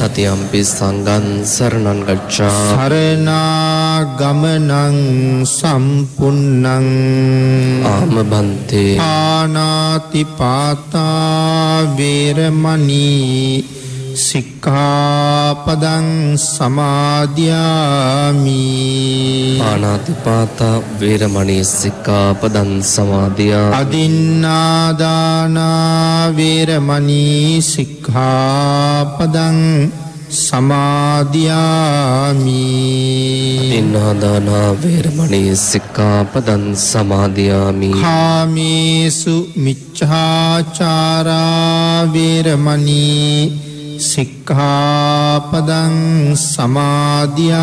තතියම්පි සංඝං සරණං ගච්ඡාමි. සරණාගමනං සම්පුන්නං. ආම බන්තේ ආනාති පාතා වේරමණී සික්ඛාපදං සමාදියාමි ආනාතිපාතා වේරමණී සික්ඛාපදං සමාදියා අදින්නාදානා වේරමණී සික්ඛාපදං සමාදියාමි ඉන්නාදානා වේරමණී සික්ඛාපදං සමාදියාමි කාමේසු මිච්ඡාචාරා වේරමණී සික්ඛාපදං සමාදියාමි।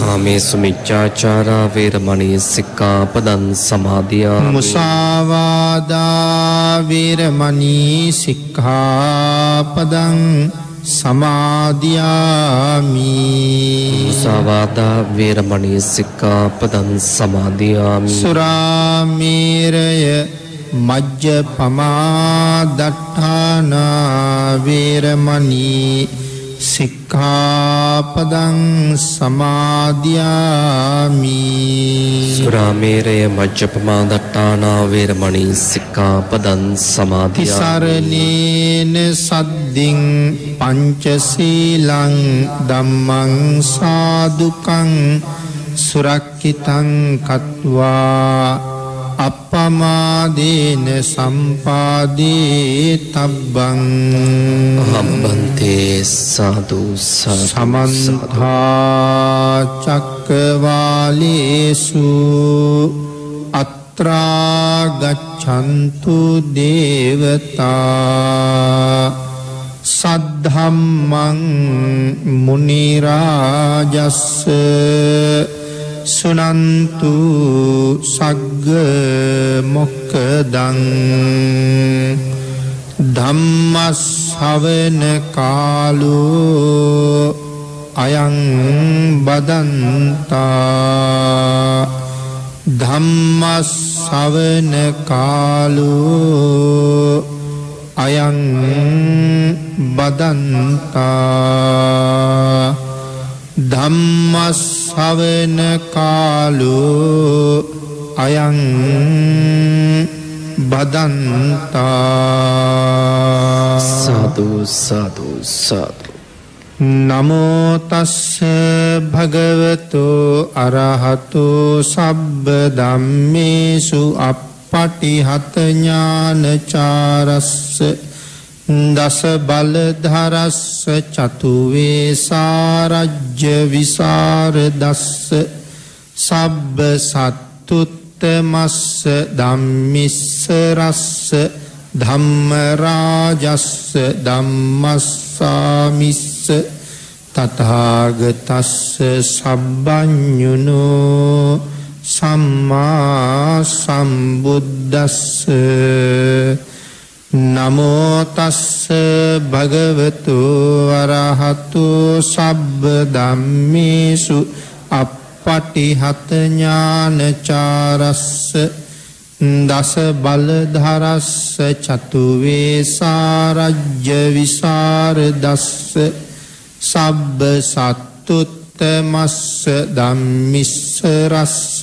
කාමේසු මිච්ඡාචාරා වේරමණී සික්ඛාපදං සමාදියාමි। මුසාවාදා වේරමණී සික්ඛාපදං සමාදියාමි। මුසාවාදා වේරමණී සික්ඛාපදං සමාදියාමි। සුරාමේරය මජ්ජපමාදට්ඨානා වේරමණී සික්ඛාපදං සමාදියාමි සුරාමේරය මජ්ජපමා දට්ඨානා වේරමණී සික්ඛාපදං සමාදියාමි තිසරණේන සද්දින් පංචශීලං ධම්මං සාදුකං සුරක්කිතං කତ୍වා අප්පමාදේන සම්පාදේ තබ්බං හම්බන්තේ සාදු සාදු සමන්තා චක්කවාලේසු අත්‍රා ගච්ඡන්තු දේවතා සද්ධම්මං මුනි රාජස්ස සුනන්තු සග්ග මොක්කදං ධම්මස්සවන කාලෝ අයං බදන්තා ධම්මස්සවන කාලෝ අයං බදන්තා ධම්මස්සවන කාලෝ අයං බදන්තා. සාදු සාදු සාදු. නමෝතස්ස භගවතු අරහතු සබ්බ ධම්මේසු අපපටිහතඥානචාරස්ස දස බලධරස්ස චතුවේ සාරජ්‍ය විසාරදස්ස සබ්බ සත්තුත්තමස්ස ධම්මිස්ස රස්ස ධම්මරාජස්ස ධම්මස්සාමිස්ස තථාගතස්ස සබ්බඤුනෝ සම්මා සම්බුද්දස්ස නමෝතස්ස භගවතු වරහතු සබ්බ දම්මේසු අපපටිහතඥානචාරස්ස දස බලධරස්ස චතුවේ සාරජ්‍ය විසාර දස්ස සබ්බ සත්තුත්තමස්ස දම්මිස්සරස්ස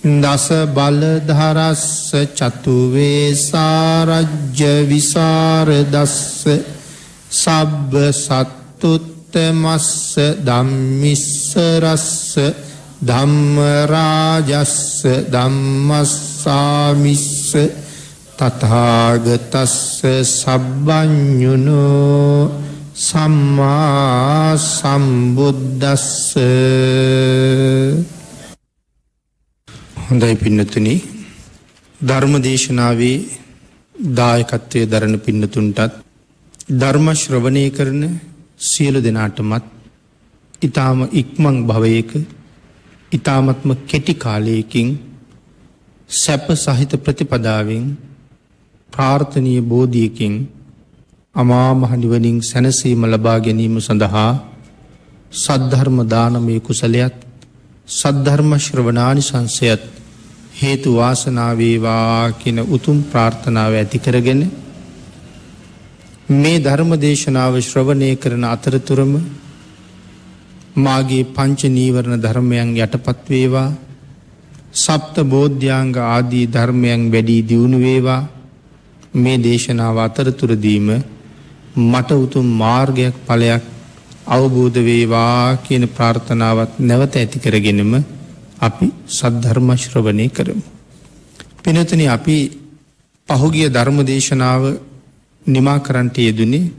දස බලධරස්ස චතුවේ සාරජ්‍ය විසාර දස්ස සබ්බ සත්තුත්තමස්ස ධම්මිස්සරස්ස ධම්මරාජස්ස ධම්මස්සාමිස්ස තථාගතස්ස සබ්බඤුනෝ සම්මා සම්බුද්දස්ස හොඳයි පින්නතුනි. ධර්ම දේශනාවේ දායකත්වය දරණ පින්නතුන්ටත් ධර්ම ශ්‍රවණය කරන සියලු දෙනාටමත් ඊ타ම ඉක්මන් භවයක ඊ타මත්ම කෙටි කාලයකින් සැප සහිත ප්‍රතිපදාවෙන් ප්‍රාර්ථනීය බෝධියකින් අමා මහ නිවනින් සැනසීම ලබා ගැනීම සඳහා සද්ධර්ම දානමය කුසලයක් සද්ධර්ම ශ්‍රවණානි සංසයත් හේතු වාසනාවේවා කියන උතුම් ප්‍රාර්ථනාව ඇති කරගෙන මේ ධර්ම දේශනාව ශ්‍රවණය කරන අතරතුරම මාගේ පංච නීවරණ ධර්මයන් යටපත් වේවා. සප්ත බෝධ්‍යාංග ආදී ධර්මයන් වැඩී දියුණු වේවා. මේ දේශනාව අතරතුරදීම මට උතුම් මාර්ගයක් ඵලයක් අවබෝධ වේවා කියන ප්‍රාර්ථනාවත් නැවත ඇති කරගෙනම අපි සද්ධර්ම ශ්‍රවණය කරමු. පිනතුනි අපි පහුගිය ධර්ම දේශනාව නිමා කරන්නට යෙදුනේ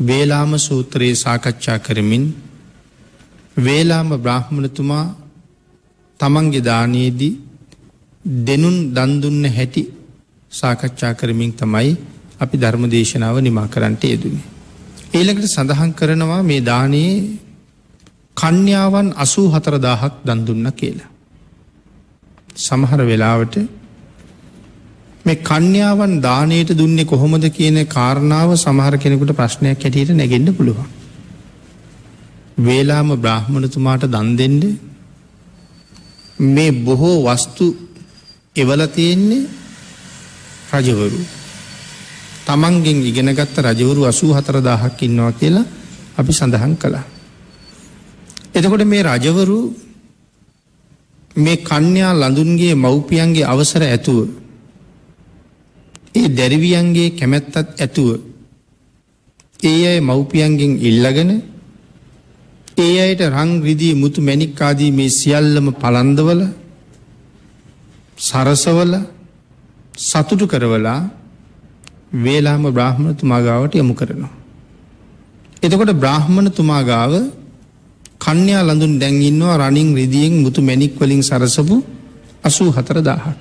වේලාම සූත්‍රයේ සාකච්ඡා කරමින් වේලාම බ්‍රාහ්මණතුමා තමන්ගේ දානයේදී දෙනුන් දන්දුන්න හැටි සාකච්ඡා කරමින් තමයි අපි ධර්ම දේශනාව නිමා කරන්නට යෙදුනේ. ඊළඟට සඳහන් කරනවා මේ දානයේ කන්‍යාවන් අසූ හතර දාහක් දන්දුන්න කියලා. සමහර වෙලාවට මේ කන්‍යාවන් දානයට දුන්නේ කොහොමද කියන කාරණාව සමහර කෙනෙකුට ප්‍රශ්නයක් හැටියට නැගෙන්න්න පුළුවන්. වේලාම බ්‍රහ්මණතුමාට දන් දෙෙන්ඩ මේ බොහෝ වස්තු එවල තියෙන්නේ රජවරු. තමන්ගෙන් ඉගෙනගත්ත රජවරු අසූ හතර දාහක් ඉන්නවා කියලා අපි සඳහන් කළා. එතකොට මේ රජවරු මේ කන්‍යා ලඳුන්ගේ මව්පියන්ගේ අවසර ඇතුව ඒ දැරිවියන්ගේ කැමැත්තත් ඇතුව ඒ අය මව්පියන්ගෙන් ඉල්ලගෙන ඒ අයට රං රිදී මුතු මැනික්කාදී මේ සියල්ලම පලන්දවල සරසවල සතුටු කරවලා වේලාම බ්‍රහ්මණ තුමාගාවට යොමු කරනවා. එතකොට බ්‍රහ්මණ තුමාගාව කන්‍යා ලඳුන් දැන්ඉන්නවා රනිින් රිදියෙන් මුතු මැනික් වලින් සරසපු අසූ හතර දාහක්.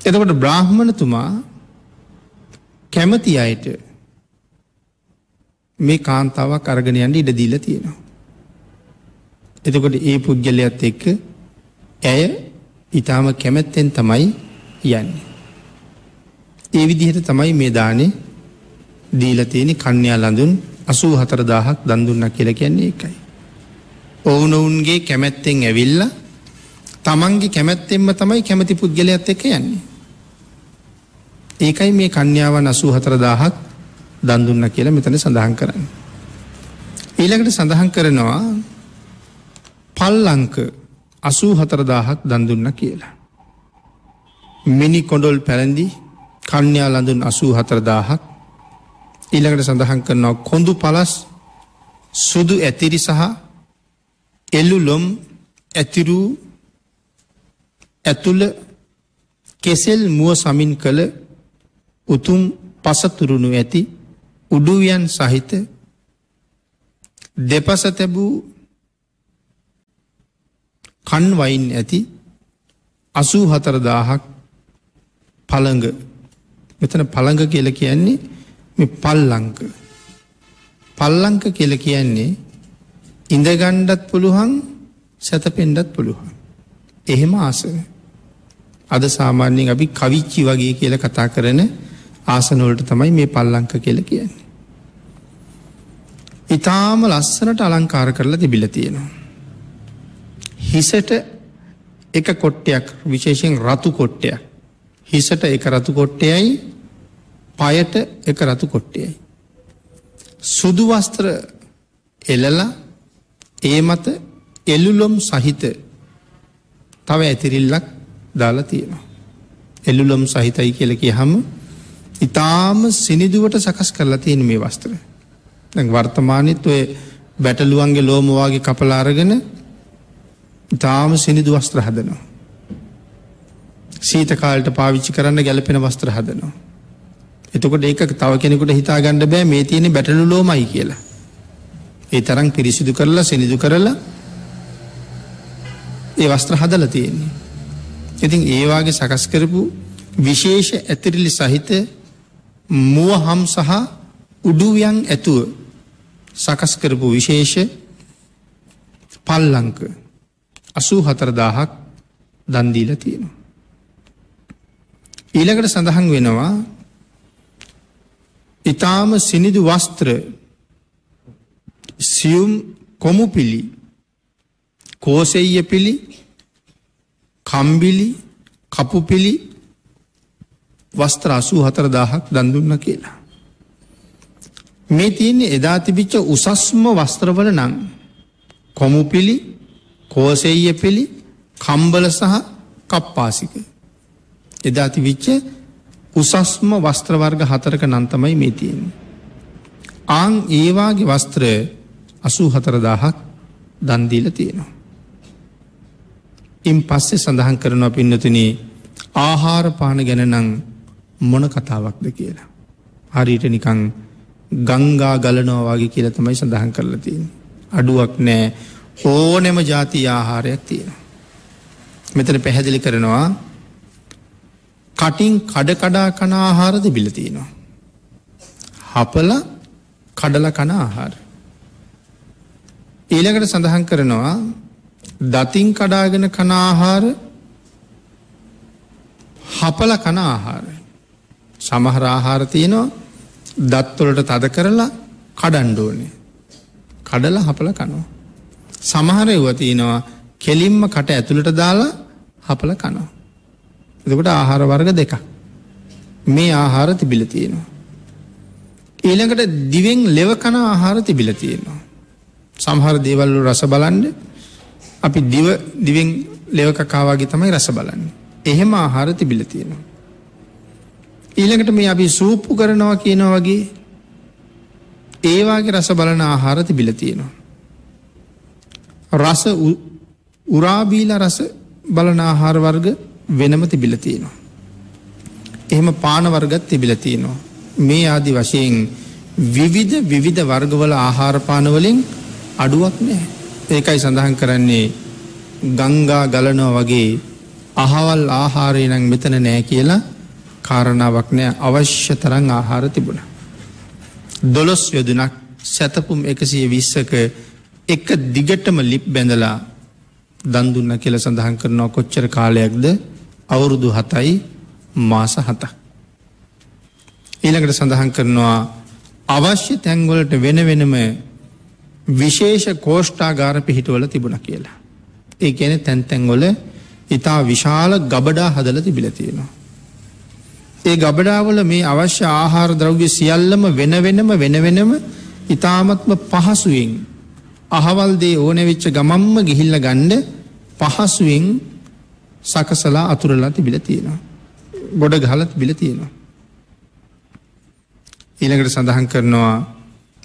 එතකොට බ්‍රාහ්මණතුමා කැමති අයට මේ කාන්තාවක් අර්ගණයන්ට ඉඩ දීල තියෙනවා. එතකොට ඒ පුද්ගලයක්ත් එක්ක ඇය ඉතාම කැමැත්තෙන් තමයි යන්නේ. ඒ විදිහට තමයි මේ දානේ දීලතියෙන කන්‍යා ලඳුන් අසූ හතර දාහක් දන්දුන්න කියල කියන්නේ එකයි. ඔවුනොවුන්ගේ කැමැත්තෙන් ඇවිල්ල තමන්ගේ කැමැත්තෙන්ම තමයි කැමති පුද්ගලයක්ත් එක යන්නේ. ඒකයි මේ කන්‍යාවන් අසූ හතර දාහක් දන්දුන්න කියලා මෙතන සඳහන් කරන්න. ඊළකට සඳහන් කරනවා පල්ලංක අසූ හතරදාහක් දන්දුන්න කියලා. මිනි කොඩොල් පැළඳි කන්‍යා ලඳුන් අසූ හතරදාහක් ඊළඟට සඳහන් කරනවා කොඳු පලස් සුදු ඇතිරි සහ එල්ලුලොම් ඇතිරූ ඇතුළ කෙසෙල් මුව සමින් කළ උතුම් පසතුරුණු ඇති උඩුවියන් සහිත දෙපස තැබූ කන්වයින් ඇති අසූ හතරදාහක් පළඟ. මෙතන පළඟ කියල කියන්නේ මේ පල්ලංක. පල්ලංක කියල කියන්නේ ඉඳගණ්ඩත් පුළුවන් සැතපෙන්ඩත් පුළුවන් එහෙම ආසන අද සාමාන්‍යයෙන් අපි කවිච්චි වගේ කියල කතා කරන ආසනෝලට තමයි මේ පල්ලංක කියල කියන්නේ ඉතාම ලස්සනට අලංකාර කරලා තිබිල තියෙනවා. හිසට එක කොට්ටයක් විශේෂෙන් රතු කොට්ටයක්. හිසට එක රතු කොට්ටයයි පයට එක රතු කොට්ටයයි. සුදු වස්ත්‍ර එලලා ඒ මත එල්ලුලොම් සහිත තව ඇතිරිල්ලක් දාලා තියෙනවා. එල්ලුලොම් සහිතයි කියල කිය හම ඉතාම සිනිදුවට සකස් කරලා තියෙන මේ වස්ත්‍රය. වර්තමානත් ඔය බැටලුවන්ගේ ලෝමවාගේ කපලාරගෙන තාම සිනිදු වස්ත්‍ර හදනවා. සීත කාලට පාවිච්චි කරන්න ගැලපෙන වස්ත්‍ර හදනවා. එතකොට ඒක තව කෙනෙකුට හිතා ගණඩ බෑ මේ තියෙන බැටලු ලෝමයි කියලා. ඒ තරම් පිරිසිදු කරලා සිනිදු කරලා ඒ වස්ත්‍ර හදල තියෙන්නේ. ඉතින් ඒවාගේ සකස් කරපු විශේෂ ඇතිරිලි සහිත මුව හම් සහ උඩුවියන් ඇතුව සකස් කරපු විශේෂ පල්ලංක අසූ හතරදාහක් දන්දීල තියෙනවා. ඊළකට සඳහන් වෙනවා ඉතාම සිනිදු වස්ත්‍ර සියුම් කොමු පිළි කෝසෙය පිළි කම්බිලි කපුපිළි වස්ත්‍ර අසූ හතරදාහක් දන්දුන්න කියලා. මේ තියන්නේ එදා තිබිච්ච උසස්ම වස්ත්‍රවල නං කොමුපිලි කෝසෙය පිළි කම්බල සහ කප්පාසික. එදා තිවිච්ච උසස්ම වස්ත්‍රවර්ග හතරක නන්තමයි මේ තියෙන්නේ. ආං ඒවාගේ වස්ත්‍රය අසූ හතරදාහක් දන්දීල තියෙනවා. ඉන් පස්සෙ සඳහන් කරනවා පින්නතුන ආහාර පාන ගැන නං මොන කතාවක්ද කියලා. හරිට නිකං ගංගා ගලනෝවාගේ කියල තමයි සඳහන් කරලා තියෙන. අඩුවක් නෑ ඕනෙම ජාති ආහාරයක් තියෙන. මෙතන පැහැදිලි කරනවා කටින් කඩ කඩා කන ආහාරද බිලතියෙනවා. හපල කඩල කන ආහාර. ඊළකට සඳහන් කරනවා දතින් කඩාගෙන කන ආහාර හපල කන ආහාර. සමහර ආහාර තියෙනවා දත්වලට තද කරලා කඩන්ඩෝනේ. කඩල හපල කනවා. සමහර එවතිනවා කෙලින්ම කට ඇතුළට දාලා හපල කනවා. එතකට ආහාර වර්ග දෙක. මේ ආහාර තිබිල තියෙනවා. ඊළඟට දිවෙන් ලෙවකන ආහාර තිබිල තියෙනවා. සමහර දේවල්ලු රස බලන්ඩ අපි දිව දිවෙන් ලෙවකකාවාගේ තමයි රස බලන්න. එහෙම ආහාර තිබිල තියෙනවා. ඊළඟට මේ අපි සූප්පු කරනවා කියනවා වගේ ඒවාගේ රස බලන ආහාර තිබිල තියෙනවා. රස උරාබීල රස බලන ආහාර වර්ග වෙනම තිබිල තියෙනවා. එහෙම පානවර්ගත් තිබිල තියෙනවා. මේ ආදි වශයෙන් විවිධ විවිධ වර්ගවල ආහාරපානවලින් අඩුවක් නෑ. ඒකයි සඳහන් කරන්නේ ගංගා ගලනෝ වගේ අහවල් ආහාරය නං මෙතන නෑ කියලා කාරණාවක් නෑ අවශ්‍ය තරං ආහාර තිබුණ. දොළොස් යොදුනක් සැතපුම් එකසිය විස්සක එක දිගටම ලිප් බැඳලා දන්දුන්න කියල සඳහන් කරනවා කොච්චර කාලයක්ද අවුරුදු හතයි මාස හතක්. ඊළඟට සඳහන් කරනවා අවශ්‍ය තැන්ගොලට වෙන වෙනම විශේෂ කෝෂ්ඨාගාර පිහිටවල තිබුණ කියලා. ඒ ගැන තැන්තැන්ගොල ඉතා විශාල ගබඩා හදල තිබිල තියෙනවා. ඒ ගබඩාවල මේ අවශ්‍ය ආහාර ද්‍රව්‍ය සියල්ලම වෙන වෙනම වෙන වෙනම ඉතාමත්ම පහසුවෙන් අහවල්දේ ඕනැවෙච්ච ගමම්ම ගිහිල්ල ගණ්ඩ පහසුවෙන් සකසලා අතුරලා තිබිල තියෙනවා. ගොඩ ගහලත් බිල තියෙනවා. ඊළඟට සඳහන් කරනවා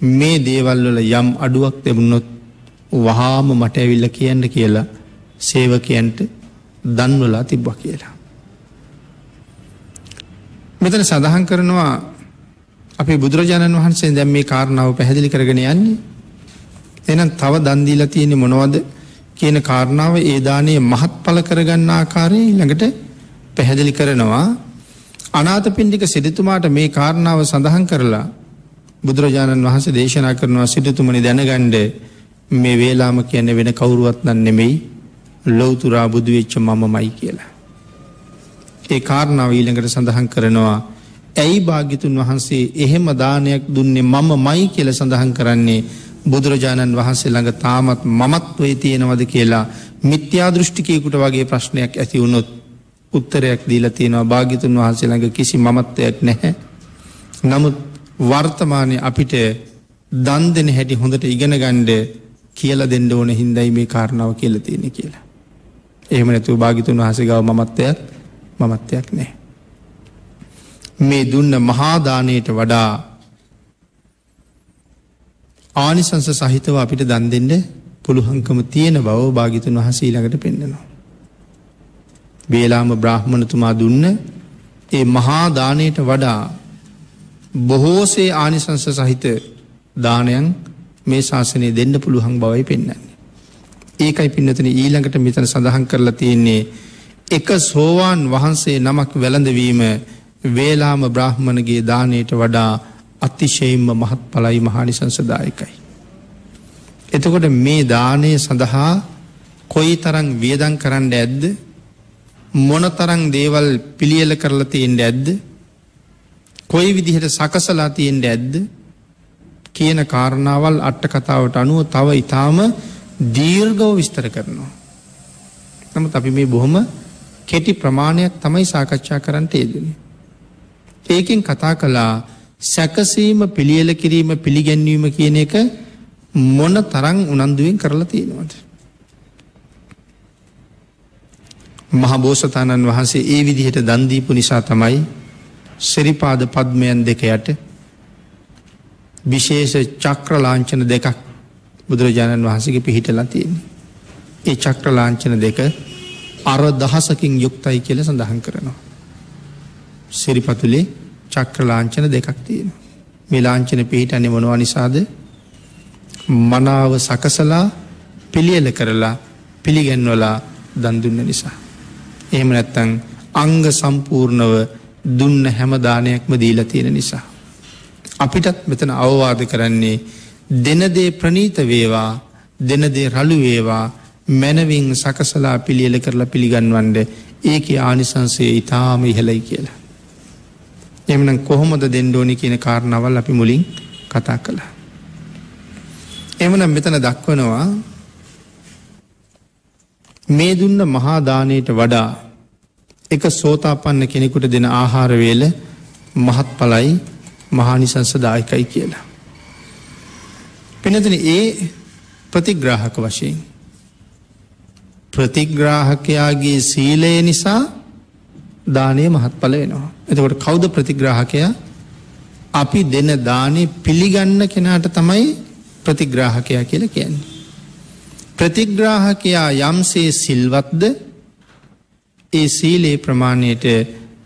මේ දේවල්වල යම් අඩුවක් තිබුණොත් වහාම මට ඇවිල්ල කියන්න කියලා සේවකයන්ට දන්වලා තිබ්බ කියලා. මෙතන සඳහන් කරනවා අපේ බුදුරජාණන් වහන්සේ දැම් මේ කාරණාව පැහැදිලි කරගෙන යන්නේ එනම් තව දන්දීල තියෙන මොනවද කියන කාරණාව ඒදානයේ මහත් පල කරගන්න ආකාරය ළඟට පැහැදිලි කරනවා අනාත පින්ඩික සිරිතුමාට මේ කාරණාව සඳහන් කරලා බුදුරජාණන් වහන්සේ දේශනා කරනවා සිටතුමනි දැනගණ්ඩ මේ වේලාම කියන්න වෙන කවුරුවත් නම් නෙමෙයි ලොවතුරා බුදුවෙච්ච මම මයි කියලා. ඒ කාරණාව ඊළඟට සඳහන් කරනවා ඇයි භාගිතුන් වහන්සේ එහෙම දානයක් දුන්නේ මම මයි කියල සඳහන් කරන්නේ බුදුරජාණන් වහන්සේ ළඟ තාමත් මමත්වය තියෙනවද කියලා මිත්‍යා දෘෂ්ටිකයකුට වගේ ප්‍රශ්නයක් ඇති වුණොත් උත්තරයක් දීලා තියෙනවා භාගිතුන් වහන්සේ ළඟ කිසි මමත්වයක් නැහැ. නමුත් වර්තමානය අපිට දන් දෙන හැටි හොඳට ඉගෙන ගණ්ඩ කියල දෙන්න ඕන හින්දයි මේ කාරණාව කියල තියෙන කියලා. එහෙම නැතුව භාගිතුන් වහස ගව මමත්වයක් මමත්වයක් නෑ. මේ දුන්න මහාදානයට වඩා ආනිසංස සහිතව අපිට දන් දෙන්න පුළුහංකම තියෙන බව භාගිතුන් වහස ඊළඟට පෙන්න්නනවා. බේලාම බ්‍රහ්මණතුමා දුන්න ඒ මහාදානයට වඩා බොහෝසේ ආනිසංස සහිත දානයන් මේ ශාසනය දෙන්න පුළුවන් බවයි පෙන්න්නන්නේ. ඒකයි පින්නතන ඊළඟට මෙතන සඳහන් කරලා තියෙන්නේ එක සෝවාන් වහන්සේ නමක් වැළඳවීම වේලාම බ්‍රහ්මණගේ දානයට වඩා අතිශයෙන්ම මහත් පලයි මහානිසංසදායකයි. එතකොට මේ දානය සඳහා කොයි තරං වියදන් කරන්න ඇද්ද මොනතරං දේවල් පිළියල කරලා තියෙන්ට ඇද්ද කොයි විදිහට සකසලා තියෙන්ට ඇද්ද කියන කාරණාවල් අට්ට කතාවට අනුව තව ඉතාම දීර්ගව විස්තර කරනවා. නමුත් අපි මේ බොහොම කෙටි ප්‍රමාණයක් තමයි සාකච්ඡා කරන්නට ඒදන. ඒකින් කතා කලා සැකසීම පිළියල කිරීම පිළිගැන්වීම කියන එක මොන තරං උනන්දුවෙන් කරලා තියෙනවාද. මහබෝසතාණන් වහන්සේ ඒ විදිහට දන්දීපු නිසා තමයි සිරිපාද පද්මයන් දෙක යට විශේෂ චක්‍රලාංචන දෙකක් බුදුරජාණන් වහන්සගේ පිහිටලා තියෙන්නේ. ඒ චක්‍රලාංචන දෙක අර දහසකින් යුක්තයි කියල සඳහන් කරනවා. සිරිපතුලේ චක්‍රලාංචන දෙකක් තියෙන. මේ ලාංචන පිහිටන්නේ මොනවා නිසාද මනාව සකසලා පිළියල කරලා පිළිගැන්වලා දන්දුන්න නිසා. එහෙම නැත්තං අංග සම්පූර්ණව දුන්න හැමදානයක්ම දීලා තියෙන නිසා. අපිටත් මෙතන අවවාද කරන්නේ දෙනදේ ප්‍රනීත වේවා දෙනදේ රළු වේවා මැනවින් සකසලා පිළියල කරලා පිළිගන්වන්ඩ ඒක ආනිසන්සේ ඉතාම ඉහලයි කියලා. එමන කොහොමද දෙන්ඩෝනි කියන කාරණවල් අපි මුලින් කතා කළා. එමනම් මෙතන දක්වනවා මේ දුන්න මහාදානයට වඩා එක සෝතාපන්න කෙනෙකුට දෙන ආහාරවේල මහත් පලයි මහානිසංසදායකයි කියලා. පිනතන ඒ ප්‍රතිග්‍රාහක වශයෙන්. ප්‍රතිග්‍රාහකයාගේ සීලය නිසා දානය මහත් පල වෙනවා. එතකොට කෞද ප්‍රතිග්‍රාහකය අපි දෙන දානය පිළිගන්න කෙනාට තමයි ප්‍රතිග්‍රාහකයා කියල කියන්නේ. ප්‍රතිග්‍රාහකයා යම්සේ සිල්වත්ද ඒ සීලේ ප්‍රමාණයට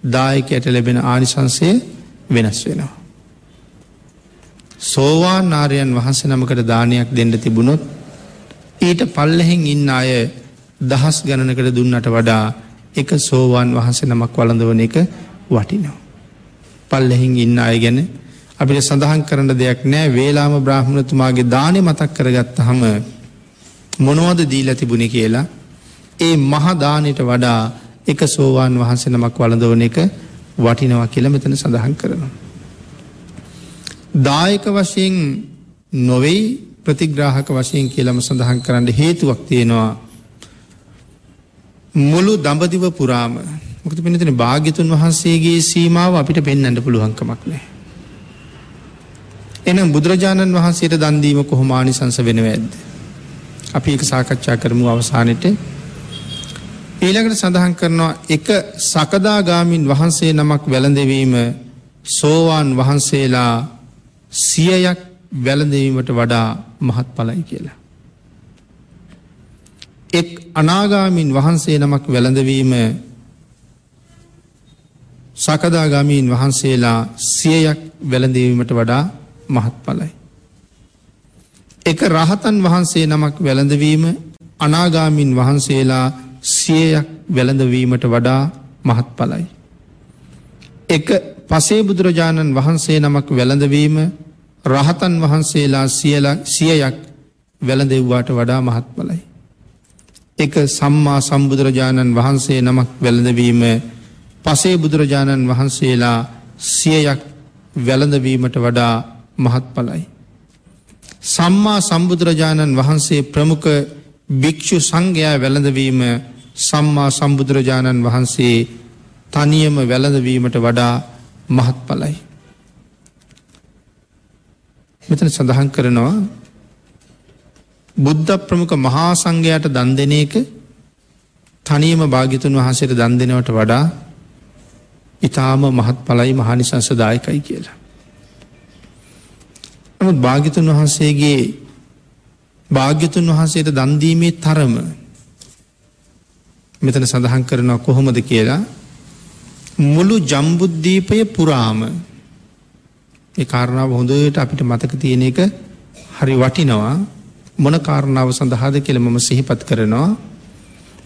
දායකයට ලැබෙන ආනිසන්සය වෙනස් වෙනවා. සෝවාන් නාරයන් වහන්සේ නමකට දානයක් දෙන්න තිබුණොත් ඊට පල්ලහෙන් ඉන්න අය දහස් ගණනකට දුන්නට වඩා එක සෝවාන් වහන්සේ නමක් වලඳවන එක වටිනවා. පල්ලෙහින් ඉන්න අය ගැන අපිට සඳහන් කරන දෙයක් නෑ වේලාම බ්‍රහ්මණතුමාගේ දානය මතක් කරගත්ත හම මොනවද දීල තිබුණ කියලා ඒ මහදානයට වඩා එක සෝවාන් වහන්සේ නමක් වලඳවන එක වටිනවා කියල මෙතන සඳහන් කරනවා. දායක වශයෙන් නොවෙයි ප්‍රතිග්‍රාහක වශයෙන් කියලම සඳහන් කරන්න හේතුවක් තියෙනවා මුළු දඹදිව පුරාම මොකද පිනතන භාග්‍යතුන් වහන්සේගේ සීමාව අපිට පෙන්න්නට පුළුවන්කමක් නෑ. එනම් බුදුරජාණන් වහන්සේට දන්දීම කොහොමානි සංස වෙනව ඇද්ද. අපි එක සාකච්ඡා කරමු අවසානයට ඊළඟට සඳහන් කරනවා එක සකදාගාමින් වහන්සේ නමක් වැළඳවීම සෝවාන් වහන්සේලා සියයක් වැළඳවීමට වඩා මහත් පලයි කියලා. එක් අනාගාමින් වහන්සේ නමක් වැළඳවීම සකදාගාමීන් වහන්සේලා සියයක් වැළඳවීමට වඩා මහත් පලයි. එක රහතන් වහන්සේ නමක් වැළඳවීම අනාගාමින් වහන්සේලා සියයක් වැළඳවීමට වඩා මහත් පලයි. එක පසේ බුදුරජාණන් වහන්සේ නමක් වැළඳවීම රහතන් වහන්සේලා සියල සියයක් වැළඳෙව්වාට වඩා මහත් පලයි. එක සම්මා සම්බුදුරජාණන් වහන්සේ නමක් වැළඳවීම පසේ බුදුරජාණන් වහන්සේලා සියයක් වැළඳවීමට වඩා මහත් පලයි. සම්මා සම්බුදුරජාණන් වහන්සේ ප්‍රමුඛ භික්‍ෂු සංඝයා වැළඳවීම සම්මා සම්බුදුරජාණන් වහන්සේ තනියම වැළඳවීමට වඩා මහත් පලයි. මෙතන සඳහන් කරනවා බුද්ධ ප්‍රමුඛ මහා සංඝයාට දන් දෙන එක තනියම භාග්‍යතුන් වහන්සේට දන් දෙනවට වඩා ඊටාම මහත් පලයි මහානිසංසදායකයි කියලා. නමුත් භාග්‍යතුන් වහන්සේගේ භාග්‍යතුන් වහන්සේට දන්දීමේ තරම මෙතන සඳහන් කරනවා කොහොමද කියලා? මුළු ජම්බුද්ධීපය පුරාම. ඒ කාරණාව හොඳට අපිට මතක තියෙන එක හරි වටිනවා. මොන කාරණාව සඳහාද කියල මම සිහිපත් කරනවා.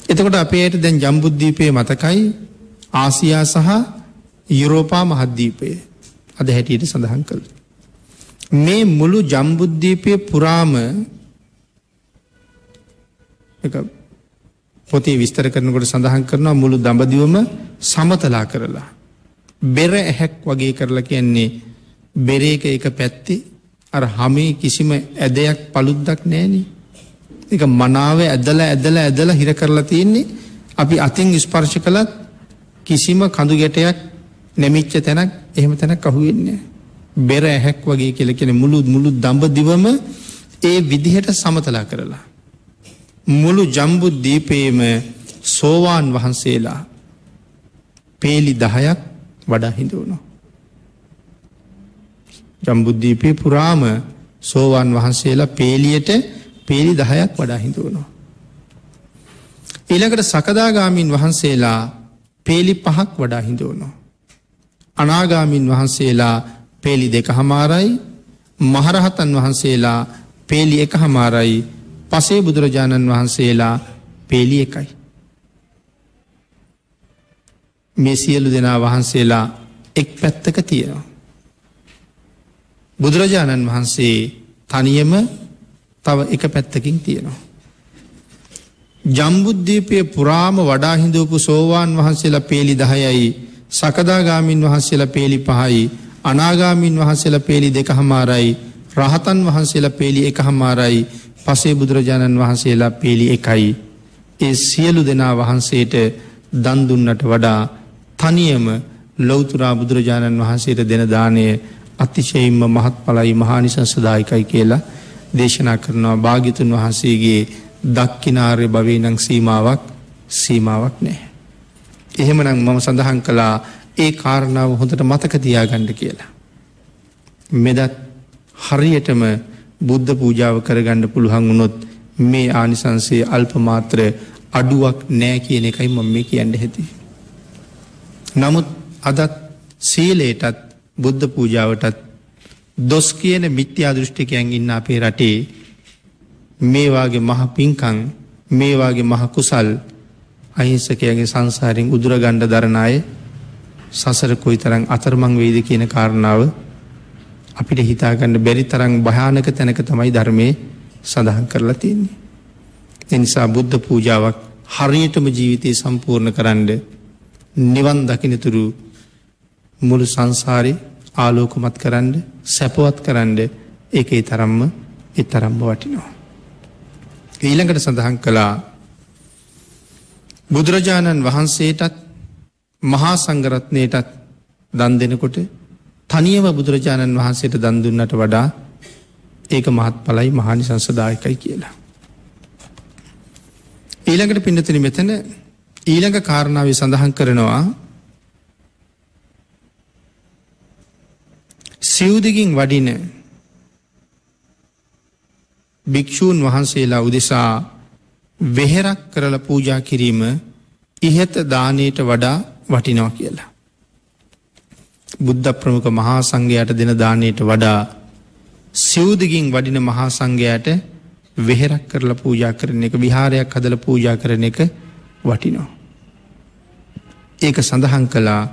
එතකොට අපේයට දැන් ජම්බුද්ධීපය මතකයි. ආසියා සහ යුරෝපා මහද්දීපය අද හැටියට සඳහන් කළ. මේ මුළු ජම්බුද්ධීපය පුරාම පොතේ විස්තර කරනකොට සඳහන් කරනවා මුළු දඹදිවම සමතලා කරලා. බෙර ඇහැක් වගේ කරලා කියන්නේ බෙරේක එක පැත්ති අර හමේ කිසිම ඇදයක් පළුද්දක් නෑනේ. එක මනාව ඇදල ඇදල ඇදල හිර කරලා තියෙන්නේ අපි අතින් ස්පර්ශ කළත් කිසිම කඳු ගැටයක් නැමිච්ච තැනක් එහෙම තැනක් අහුවෙන්නේ. බෙර ඇහැක් වගේ කියල කෙන මුළු මුළු දම්බ දිවම ඒ විදිහට සමතලා කරලා. මුළු ජම්බු දීපේම සෝවාන් වහන්සේලා පේලි දහයක් වඩා හිඳවුණු. ජම්බුද්ධීපය පුරාම සෝවන් වහන්සේලා පේලියට පේලි දහයක් වඩා හිඳවුණු. ඊළකට සකදාගාමීන් වහන්සේලා පේලි පහක් වඩා හිඳවුණු. අනාගාමීන් වහන්සේලා පේලි දෙක හමාරයි මහරහතන් වහන්සේලා පේලි එක හමාරයි පසේ බුදුරජාණන් වහන්සේලා පේලි එකයි. මේ සියලු දෙනා වහන්සේලා එක් පැත්තක තියෙනවා. බුදුරජාණන් වහන්සේ තනියම තව එක පැත්තකින් තියෙනවා. ජම්බුද්ධීපය පුරාම වඩා හිඳූපු සෝවාන් වහන්සේලා පේලි දහයයි සකදාගාමින් වහන්සේලා පේලි පහයි අනාගාමින් වහන්සේලා පේලි දෙක හමාරයි රහතන් වහන්සේලා පේලි එක හමාරයි පසේ බුදුරජාණන් වහන්සේලා පේලි එකයි. ඒ සියලු දෙනා වහන්සේට දන්දුන්නට වඩා තනියම ලොවතුරා බුදුරජාණන් වහන්සේට දෙන දානය අතිශයින්ම මහත් පලයි මහානිසංසදායකයි කියලා දේශනා කරනවා භාගිතුන් වහන්සේගේ දක්කිනාර්ය භවී නං සීමාවක් සීමාවක් නෑ. එහෙමනම් මම සඳහන් කළා ඒ කාරණාව හොඳට මතකතියාගණ්ඩ කියලා. මෙදත් හරියටම බුද්ධ පූජාව කරගණ්ඩ පුළුවන් වුණොත් මේ ආනිසන්සේ අල්පමාත්‍ර අඩුවක් නෑ කියන එකයි මම මේ කියන්න හැති. නමුත් අදත් සීලේටත් බුද්ධ පූජාවටත් දොස් කියන මිත්‍යා දෘෂ්ටිකයන් ඉන්න අපේ රටේ මේවාගේ මහ පින්කං මේවාගේ මහ කුසල් අහිංසකයගේ සංසාරෙන් උදුරගණ්ඩ දරණය සසර කොයි තරං අතරමං වේද කියන කාරණාව අපිට හිතාගන්න බැරි තරං භයානක තැනක තමයි ධර්මය සඳහන් කරලා තියන්නේ. එනිසා බුද්ධ පූජාවක් හරියටම ජීවිතය සම්පූර්ණ කරන්න නිවන් දකිනතුරු මුළු සංසාරය ආලෝකමත් කරන්න සැපවත් කරන්න ඒක ඒ තරම්ම එ තරම්ම වටිනවා. ඊළඟට සඳහන් කළා බුදුරජාණන් වහන්සේටත් මහා සංගරත්නයටත් දන් දෙනකොට තනියම බුදුරජාණන් වහන්සේට දන්දුන්නට වඩා ඒක මහත් පලයි මහානි සංසදායකයි කියලා. ඊළඟට පිඩතින මෙතන ඊළඟ කාරණාව සඳහන් කරනවා සිව්දිගින් වඩින භික්‍ෂූන් වහන්සේලා උදෙසා වෙහෙරක් කරල පූජා කිරීම ඉහත දානයට වඩා වටිනවා කියලා. බුද්ධ ප්‍රමුඛ මහා සංඝයට දෙන දානයට වඩා සිව්දිගින් වඩින මහා සංඝයාට වෙහෙරක් කරලා පූජා කරන එක විහාරයක් හදල පූජා කරන එක වටිනෝ. ඒක සඳහන් කළා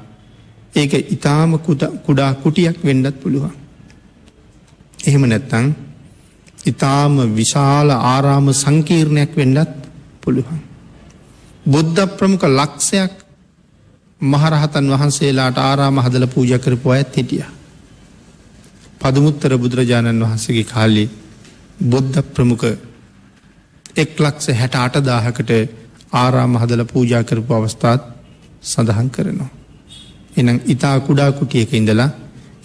ඒක ඉතාම කුඩා කුටියක් වෙන්නත් පුළුවන්. එහෙම නැත්තං ඉතාම විශාල ආරාම සංකීර්ණයක් වෙන්නත් පුළුවන්. බුද්ධ ප්‍රමුඛ ලක්ෂයක් මහරහතන් වහන්සේලාට ආරාම හදල පූජ කරපු ඇත් හිටිය. පදමුත්තර බුදුරජාණන් වහන්සේගේ කාලි බුද්ධ ප්‍රමුඛ එක් ලක්ෂ හැට අටදාහකට ආරාම හදල පූජා කරපු අවස්ථාත් සඳහන් කරනවා. එනම් ඉතා කුඩා කුටියක ඉඳලා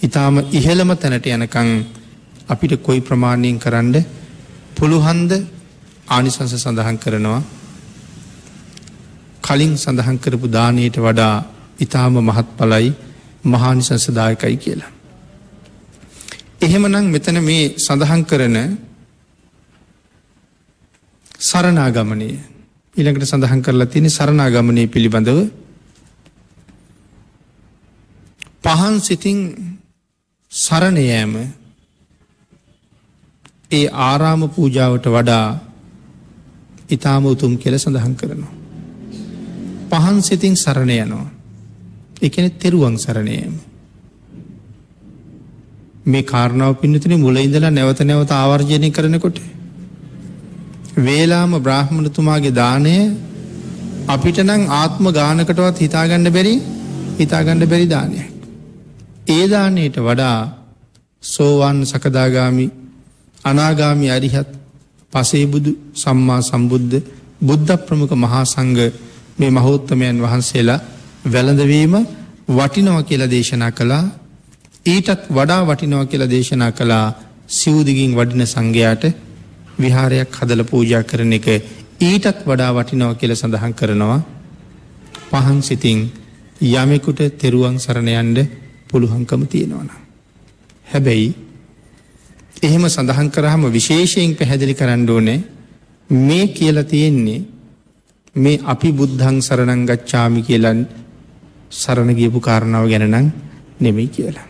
ඉතාම ඉහළම තැනට යනකං අපිට කොයි ප්‍රමාණයෙන් කරන්න පුළුහන්ද ආනිසංස සඳහන් කරනවා කලින් සඳහන් කරපු දානයට වඩා ඉතාම මහත් පලයි මහානිසංසදායකයි කියලා. එහෙමනම් මෙතන මේ සඳහන් කරන සරනාගමනය ඉළඟට සඳහන් කරලා තියෙන සරනාගමනය පිළිබඳව පහන් සිතින් සරණයෑම ඒ ආරාම පූජාවට වඩා ඉතාම උතුම් කෙල සඳහන් කරනවා. පහන් සිතින් සරණ යනවා. එකන තෙරුවන් සරණයම. මේ කාරණාව පින්නතින මුලයිඉඳලා නැවත නැවත ආවර්ජනය කරනකොට. වේලාම බ්‍රහ්මණතුමාගේ දානය අපිට නං ආත්ම ගානකටවත් හිතාගන්න බැරි හිතාගණ්ඩ බැරි දානයක්. ඒ දානයට වඩා සෝවන් සකදාගාමි අනාගාමි අරිහත් පසේබුදු සම්මා සම්බුද්ධ බුද්ධ ප්‍රමුඛ මහා සංග මේ මහෝත්තමයන් වහන්සේලා වැළඳවීම වටිනව කියල දේශනා කළා ඊටත් වඩා වටිනව කියල දේශනා කළා සිව්දිගින් වඩින සංඝයාට විහාරයක් හදල පූජා කරන එක ඊටත් වඩා වටිනව කියල සඳහන් කරනවා පහන් සිතින් යමෙකුට තෙරුවන් සරණයන්ඩ පුළුහංකම තියෙනවන. හැබැයි එහෙම සඳහන් කරහම විශේෂයෙන් පැහැදිලි කරන්න ඕනේ මේ කියලා තියෙන්නේ මේ අපි බුද්ධං සරණංගච්ඡාමි කියලන් සරණ ගියපු කාරණාව ගැනනං නෙමෙයි කියලා.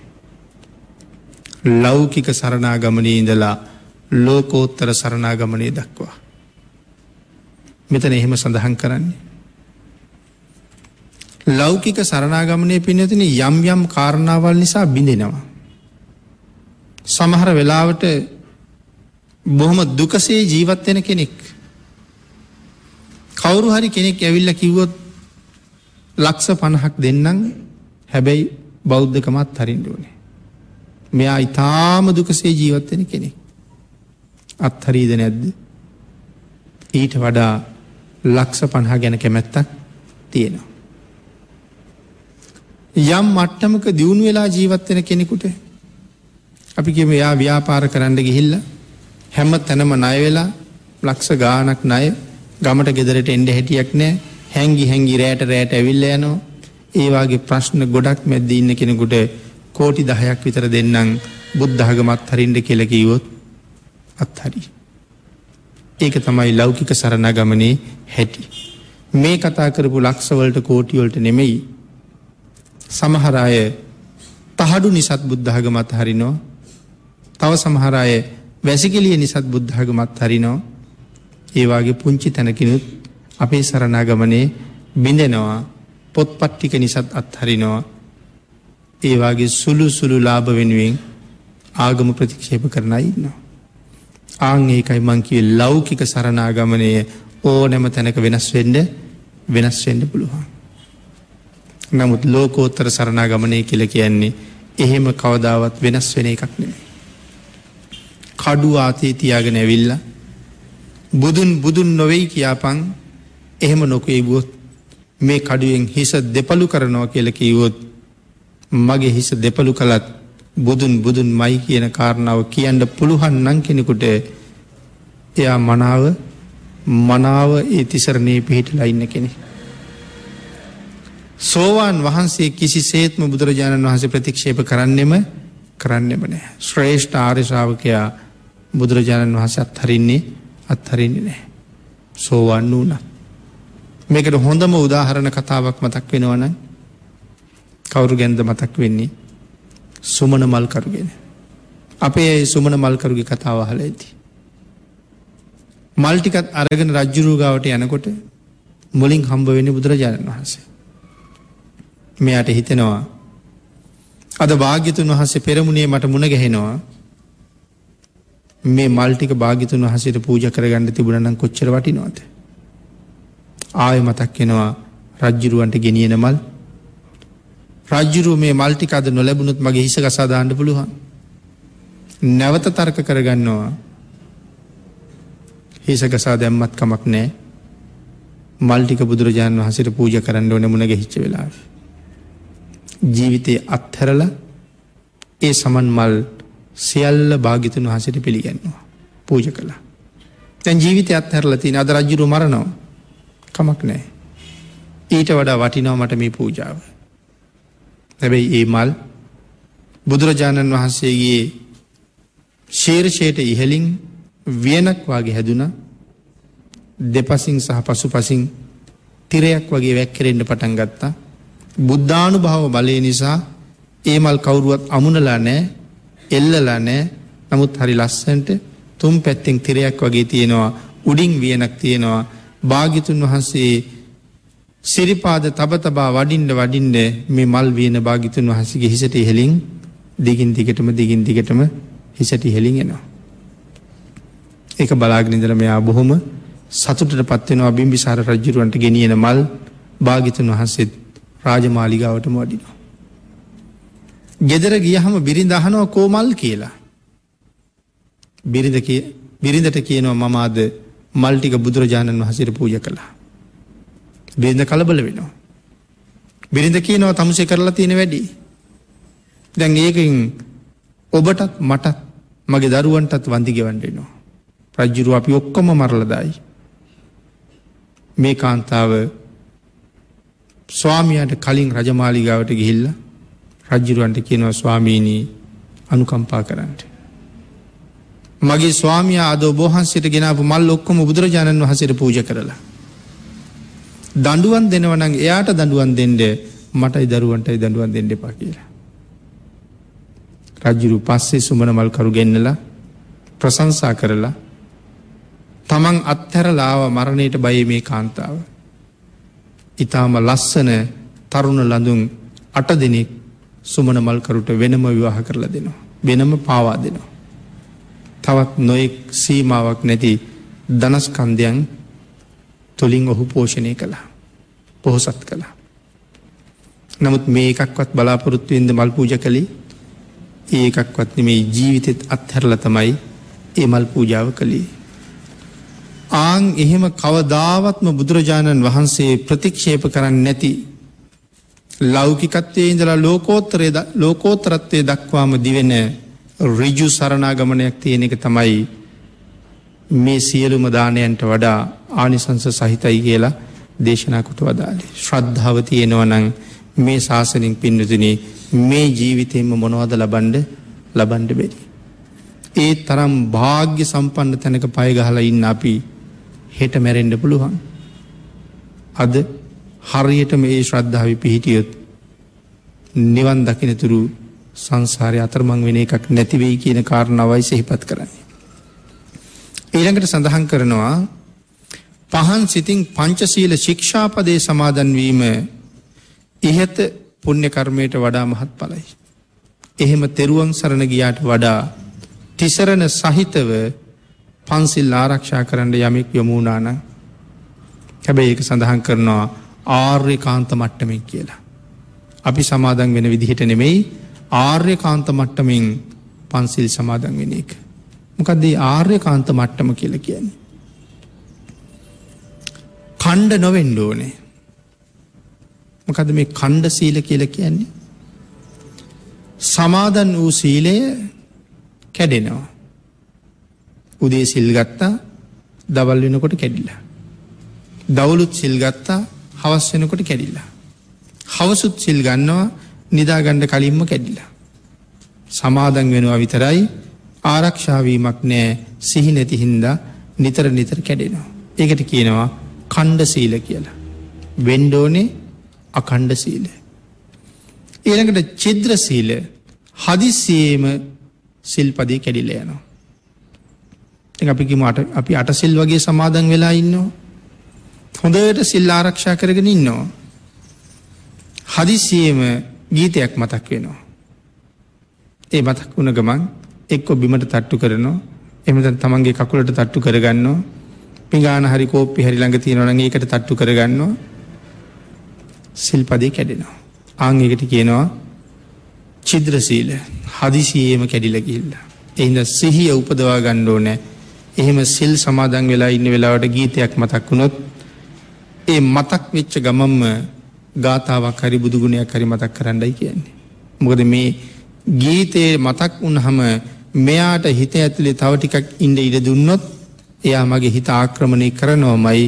ලෞකික සරණාගමනී ඉඳලා ලෝකෝත්තර සරණාගමනය දක්වා. මෙතන එහෙම සඳහන් කරන්නේ. ලෞකික සරණාගමනය පිනතින යම් යම් කාරණාවල් නිසා බිඳෙනවා. සමහර වෙලාවට බොහොම දුකසේ ජීවත්වෙන කෙනෙක්. කවුරු හරි කෙනෙක් ඇවිල්ල කිව්වොත් ලක්ෂ පණහක් දෙන්නම් හැබැයි බෞද්ධකමත් හරින්ඩුවනේ. මෙයා ඉතාම දුකසේ ජීවත්වෙන කෙනෙක්. අත්හරීද නැද්ද. ඊට වඩා ලක්ෂ පණහා ගැන කැමැත්තක් තියෙනවා. යම් මට්ටමක දියුණු වෙලා ජීවත්වෙන කෙනෙකුට අපි කිම යා ව්‍යාපාර කරන්න ගිහිල්ල හැම තැනම නයවෙලා ලක්ෂ ගානක් නය ගමට ගෙදරට එන්ඩ හැටියක් නෑ. හැංගි හැංගි රෑට රෑට ඇවිල්ල යනෝ ඒවාගේ ප්‍රශ්න ගොඩක් මැද්ද ඉන්න කෙනෙකුට කෝටි දහයක් විතර දෙන්නම් බුද්ධහගමත් හරින්ට කෙලකිවොත් අත්හරි. ඒක තමයි ලෞකික සරණගමනේ හැටි. මේ කතා කරපු ලක්ෂවලට කෝටියොල්ට නෙමෙයි. සමහරය තහඩු නිසත් බුද්ධහගමත් හරිනෝ තව සමහරය වැසිකලිය නිසත් බුද්ධහගමත් හරිනෝ ඒවාගේ පුංචි තැනකිනුත් අපේ සරණාගමනේ බිඳෙනවා පොත්පට්ටික නිසත් අත්හරිනවා ඒවාගේ සුළු සුළු ලාභ වෙනුවෙන් ආගම ප්‍රතික්ෂේප කරනයි ඉන්නවා. ආං ඒකයි මංකිව ලෞකික සරණාගමනය ඕ නැම තැනක වෙනස් වෙන්ඩ වෙනස් වෙන්ඩ පුළුවන්. නමුත් ලෝකෝත්තර සරණාගමනය කියල කියන්නේ එහෙම කවදාවත් වෙනස් වෙන එකක් නෙමේ. කඩු ආතේ තියාගෙන ඇවිල්ල බුදුන් බුදුන් නොවෙයි කියාපං එහෙම නොකේ බොත් මේ කඩුවෙන් හිස දෙපලු කරනවා කියල කීවොත් මගේ හිස දෙපලු කළත් බුදුන් බුදුන් මයි කියන කාරණාව කියන්න පුළුවන් නං කෙනෙකුට එයා මනාව මනාව ඒ තිසරණයේ පිහිටලා ඉන්න කෙනෙ. සෝවාන් වහන්සේ කිසි සේත්ම බුදුරජාණන් වහන්සේ ප්‍රතික්ෂේප කරන්නෙම කරන්නෙම නෑ. ශ්‍රේෂ්ඨ ආර්ශාවකයා බුදුරජාණන් වහස අත්හරින්නේ අත්හරින්නේ නෑ. සෝවන්න වුන. මේකට හොඳම උදාහරණ කතාවක් මතක් වෙනවන කවුරු ගැන්ද මතක් වෙන්නේ සුමන මල්කරුගෙන. අපේ සුමන මල්කරුගේ කතාව හල ඇති. මල්ටිකත් අරගෙන රජ්ජුරූගාවට යනකොට මුලින් හම්බ වෙන බුදුරජාණන් වහන්සේ. මෙයට හිතෙනවා අද භාග්‍යතුන් වහන්සේ පෙරමුණේ මට මුණ ගැහෙනවා මේ මල්ටික භාගිතුන් වහසට පූජ කරගන්න තිබුණනම් කොච්චර වටිනවාද. ආය මතක් වෙනවා රජ්ජුරුවන්ට ගෙනියන මල් රජ්ජුරුව මේ මල්ටිකද නොලැබුණුත් මගේ හිස කසාදාන්න පුළුවන්. නැවත තර්ක කරගන්නවා හිසකසා දැම්මත් කමක් නෑ මල්ටික බුදුරජාණන් වහසට පූජ කරන්න ඕන මුණ හිච්ච වෙලා. ජීවිතය අත්හැරල ඒ සමන් මල් සියල්ල භාගිතුන් වහසට පිළිගන්නවා පූජ කළා. තැන් ජීවිතය අත්හැරල තින අද රජ්ජුරු මරනවා කමක් නෑ. ඊට වඩා වටිනාව මට මේ පූජාව. හැබැයි ඒ මල් බුදුරජාණන් වහන්සේගේ ශේර්ෂයට ඉහලින් වියනක් වගේ හැදුන දෙපසින් සහ පසු පසින් තිරයක් වගේ වැැක්කරෙන්ට පටන් ගත්තා. බුද්ධානු භාව බලය නිසා ඒමල් කවුරුවත් අමුණලා නෑ එල්ලලා නෑ නමුත් හරි ලස්සන්ට තුම් පැත්තෙන් තිරයක් වගේ තියෙනවා උඩින් වියනක් තියෙනවා භාගිතුන් වහන්සේ සිරිපාද තබ තබා වඩින්ඩ වඩින්ඩ මේ මල් වියන භාගිතුන් වහසගේ හිසට ඉහෙලින් දිගින් දිගටම දිගින් දිගටම හිසට ඉහෙලින් එනවා. ඒක බලාගනිදල මෙයා බොහොම සතුටට පත්වෙනවා බිම්බිසාර රජ්ජුරුවන්ට ගෙනියන මල් භාගිතුන් වහන්සේත් රාජමාලිගාවටම වඩිනවා. ගෙදර ගියහම බිරිඳ අහනව කෝමල් කියලා. බිරිඳ බිරිඳට කියනවා මමාද මල්ටික බුදුරජාණන් වහසිර පූජ කළා. බිරිඳ කලබල වෙනවා. බිරිඳ කියනවා තමුසේ කරලා තියෙන වැඩි. දැන් ඒකින් ඔබටත් මටත් මගේ දරුවන්ටත් වන්දි ගෙවන්ඩෙනවා. රජ්ජුරුව අපි ඔක්කොම මරලදායි. මේ කාන්තාව ස්වාමියයට කලින් රජමාලිගාවට ගිහිල්ලා රජ්ජිරුවන්ට කියනවා ස්වාමීණී අනුකම්පා කරන්නට. මගේ ස්වාමිය අද බෝහන්සිට ගෙනපු මල් ඔක්කොම බුදුරජාණන් වහසට පූජ කරලා. දඩුවන් දෙනවනං එයාට දඩුවන් දෙෙන්ඩ මටයි දරුවන්ටයි දඩුවන් දෙෙන්ඩ පා කියලා. රජ්ජුරු පස්සේ සුමන මල්කරු ගෙන්නලා ප්‍රසංසා කරලා තමන් අත්හැරලාව මරණයට බය මේ කාන්තාව. ඉතාම ලස්සන තරුණ ලඳුන් අට දෙනෙක් සුමන මල්කරුට වෙනම විවාහ කරලා දෙනවා. වෙනම පාවා දෙනවා. තවත් නොයෙක් සීමාවක් නැති දනස්කන්දයන් තුළින් ඔහු පෝෂණය කළා. පොහොසත් කළා. නමුත් මේ එකක්වත් බලාපොරොත්තුවෙන්ද මල් පූජ කළේ ඒකක්වත් මේ ජීවිතෙත් අත්හැරල තමයි ඒ මල් පූජාව කළේ. ආං එහෙම කවදාවත්ම බුදුරජාණන් වහන්සේ ප්‍රතික්ෂේප කරන්න නැති ලෞකිකත්වයේ ඉඳලා ලෝකෝත්තරය ලෝකෝත්තරත්වය දක්වාම දිවෙන රිජු සරණාගමනයක් තියෙන එක තමයි මේ සියලුම දානයන්ට වඩා ආනිසංස සහිතයි කියලා දේශනාකොට වදාලේ. ශ්‍රද්ධාව තියෙනවනං මේ ශාසනින් පින්නතුනේ මේ ජීවිතයෙන්ම මොනවද ලබන්ඩ ලබන්ඩ බෙරි. ඒ තරම් භාග්‍ය සම්පන්න තැනක පයගහලා ඉන්න අපි හෙට මැරෙන්ඩ පුළුවන්. අද හරියට මේ ශ්‍රද්ධාව පිහිටියොත් නිවන් දකිනතුරු සංසාරය අතරමං වෙන එකක් නැතිවෙයි කියන කාරණාවයි සෙහිපත් කරන්නේ. ඊළඟට සඳහන් කරනවා පහන් සිතින් පංචසීල ශික්ෂාපදය සමාදන්වීම ඉහත පුුණ්්‍යකර්මයට වඩා මහත් පලයි. එහෙම තෙරුවන් සරණ ගියාට වඩා තිසරණ සහිතව පන්සිල් ආරක්ෂා කරන්න යමෙක් යොමුණනාන හැබැයි ඒක සඳහන් කරනවා ආර්ය කාන්ත මට්ටමෙන් කියලා. අපි සමාදන් වෙන විදිහට නෙමෙයි ආර්ය කාන්ත මට්ටමින් පන්සිල් සමාදන් වෙන එක. මොකක්දේ ආර්ය කාන්ත මට්ටම කියල කියන්නේ. කණ්ඩ නොවෙන්ඩෝනේ. මොකද මේ කණ්ඩ සීල කියල කියන්නේ. සමාදන් වූ සීලය කැඩෙනවා. උදේ සිල්ගත්තා දවල් වෙනකොට කැඩිලා. දවුලුත් සිල්ගත්තා හවස් වෙනකොට කැඩිල්ලා. හවසුත් සිල් ගන්නවා නිදාගණ්ඩ කලින්ම කැඩිලා. සමාදන් වෙනවා විතරයි ආරක්ෂාවීමක් නෑ සිහි නැති හින්දා නිතර නිතර කැඩෙනවා. ඒකට කියනවා කණ්ඩ සීල කියලා. වෙන්ඩෝනේ අකණ්ඩ සීල. ඊළඟට චිද්‍ර සීල හදිස්සේම සිල්පදී කැඩිල යනවා. අපිකිම අපි අටසිල් වගේ සමාදන් වෙලා ඉන්නවා. හොඳට සිල් ආරක්ෂා කරගෙන ඉන්නවා. හදිසියම ගීතයක් මතක් වෙනවා. ඒ මතක් වුණ ගමන් එක්කො බිමට තට්ටු කරනවා එමත තමන්ගේ කකුලට තට්ටු කරගන්නවා පිගාන හරි කෝප්පි හරි ළඟ තියෙනවන ඒකට තට්ටු කරගන්නවා සිල්පදේ කැඩෙනවා. ආංගකට කියනවා චිද්‍රසීල හදිසියේම කැඩිලකිල්ල. එහිද සිහිය උපදවා ගණ්ඩෝ නෑ එහෙම සිල් සමාදන් වෙලා ඉන්න වෙලාවට ගීතයක් මතක් වුණොත් ඒ මතක් වෙච්ච ගමම්ම ගාථාවක් හරි බුදුගුණයක් හරි මතක් කරන්නයි කියන්නේ. මොකද මේ ගීතයේ මතක් උන්හම මෙයාට හිත ඇතුළේ තව ටිකක් ඉන්ඩ ඉඩ දුන්නොත් එයා මගේ හිත ආක්‍රමණය කරනෝමයි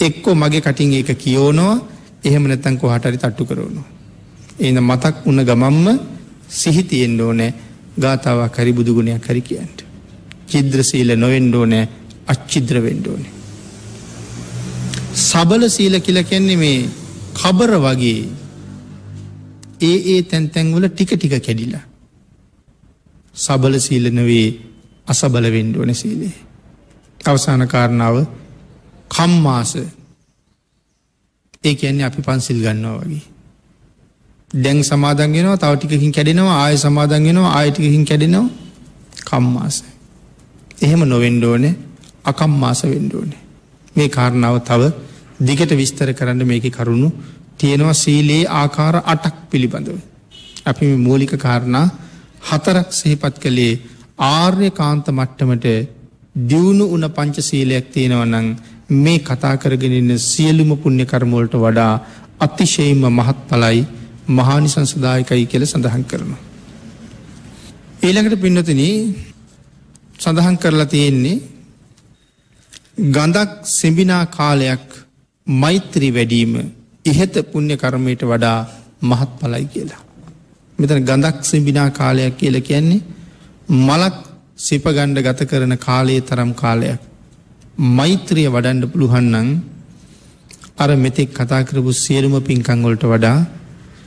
එක්කෝ මගේ කටින් ඒක කියෝනවා එහෙම නැත්තන් කොහටරි තට්ටු කරවනු. එන මතක් උන්න ගමම්ම සිහිතියෙන් ඕනෑ ගාථාවක් හරි බුදුගුණයක් හරි කියන්ට. චිද්‍රසීල නොවෙන්ඩෝ නෑ අච්චිද්‍ර වෙන්ඩෝනේ. සබල සීල කියල කැන්නේ මේ කබර වගේ ඒ ඒ තැන්තැන්වල ටික ටික කැඩිලා. සබල සීලනවේ අසබල වෙන්ඩෝන සීලේ. අවසාන කාරණාව කම්මාස ඒ කියන්නේ අපි පන්සිල් ගන්නවා වගේ. දැන් සමාදන්ගෙනවා තවටිකින් කැඩෙනවා ආය සමාදන්ගෙනවා ආයටිකින් කැඩෙනවා කම්මාස. එහෙම නොවෙන්ඩෝනේ අකම්මාස වෙන්ඩෝනේ. මේ කාරණාව තව දිගට විස්තර කරන්න මේක කරුණු තියෙනවා සීලයේ ආකාර අටක් පිළිබඳව. අපි මූලික කාරණා හතරක් සහිපත් කළේ ආර්ය කාන්ත මට්ටමට දියුණු උන පංච සීලයක් තියෙනවනං මේ කතා කරගෙනන්න සියලුම පුුණ්‍ය කරමෝලට වඩා අතිශයින්ම මහත් පලයි මහානි සංසදායකයි කියල සඳහන් කරනවා. ඊළඟට පින්නතින සඳහන් කරලා තියෙන්නේ ගඳක් සෙබිනා කාලයක් මෛත්‍රී වැඩීම ඉහත පුුණ්‍ය කර්මයට වඩා මහත් පලයි කියලා. මෙතන ගඳක් සිබිනා කාලයක් කියල කියන්නේ මලක් සිපගණ්ඩ ගත කරන කාලයේ තරම් කාලයක්. මෛත්‍රිය වඩන්ඩ පුළුහන්නන් අර මෙතෙක් කතා කරපු සියලුම පින්කංගොල්ට වඩා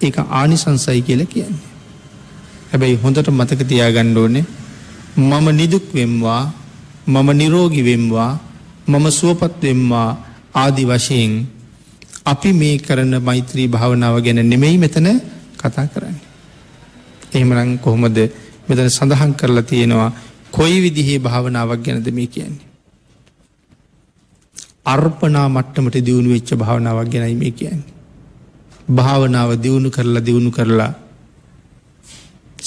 ඒ ආනිසංසයි කියල කියන්නේ. හැබැයි හොඳට මතක තියා ගණ්ඩෝනේ මම නිදුක් වෙම්වා මම නිරෝගි වෙම්වා මම සුවපත් වෙම්වා ආදි වශයෙන් අපි මේ කරන මෛත්‍රී භාවනාව ගැන නෙමෙයි මෙතන කතා කරන්න. එහෙමනං කොහොමද මෙතන සඳහන් කරලා තියෙනවා කොයි විදිහේ භාවනාවක් ගැනද මේ කියන්නේ. අර්පනා මට්ටමට දියුණු වෙච්ච භාවනාවක් ගැනයි මේ කියන්නේ. භාවනාව දියුණු කරලා දියුණු කරලා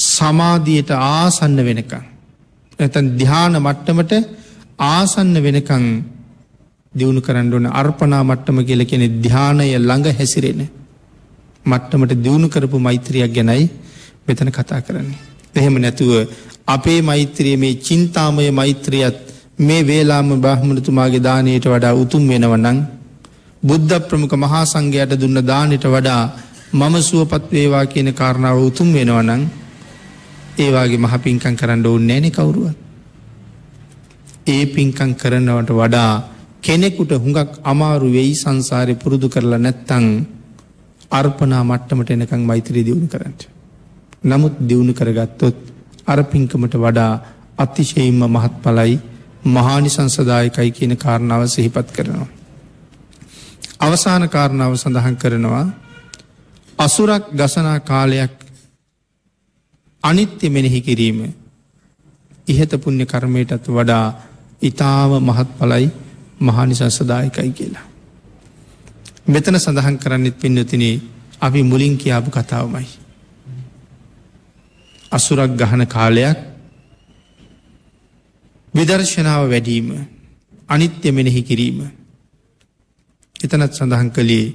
සමාධියට ආසන්න වෙනකං. ඇතන් දිහාන මට්ටමට ආසන්න වෙනකං දියුණු කරන්න ඕන අර්පනා මට්ටම කියල කෙනෙ ධ්‍යානය ළඟ හැසිරෙන මට්ටමට දියුණු කරපු මෛත්‍රියක් ගැනයි මෙතන කතා කරන්නේ. එහෙම නැතුව අපේ මෛත්‍රිය මේ චින්තාමය මෛත්‍රියත් මේ වේලාම බ්‍රහ්මණතුමාගේ දානයට වඩා උතුම් වෙනවනං බුද්ධ ප්‍රමුඛ මහා සංඝයට දුන්න දානයට වඩා මම සුවපත් වේවා කියන කාරණාව උතුම් වෙනවනං ඒවාගේ මහ පින්කං කරන්න ඕන්නෑනෙ කවුරුව. ඒ පින්කං කරනවට වඩා කෙනෙකුට හුඟක් අමාරු වෙයි සංසාරය පුරුදු කරලා නැත්තං අර්පනා මට්ටමට එනකං මෛත්‍රී දියුණු කරට. නමුත් දියුණු කරගත්තොත් අර පින්කමට වඩා අතිශයිම්ම මහත් පලයි මහානි සංසදායකයි කියන කාරණාව සිහිපත් කරනවා. අවසාන කාරණාව සඳහන් කරනවා අසුරක් ගසනා කාලයක් අනිත්‍ය මෙනෙහි කිරීම ඉහත පුුණ්‍ය කර්මයටත් වඩා ඉතාව මහත් පලයි මහානිසංසදායකයි කියලා. මෙතන සඳහන් කරන්නෙත් පින්නතිනේ අපි මුලින් කියාපු කතාවමයි. අසුරක් ගහන කාලයක් විදර්ශනාව වැඩීම අනිත්‍ය මෙනෙහි කිරීම. එතනත් සඳහන් කළේ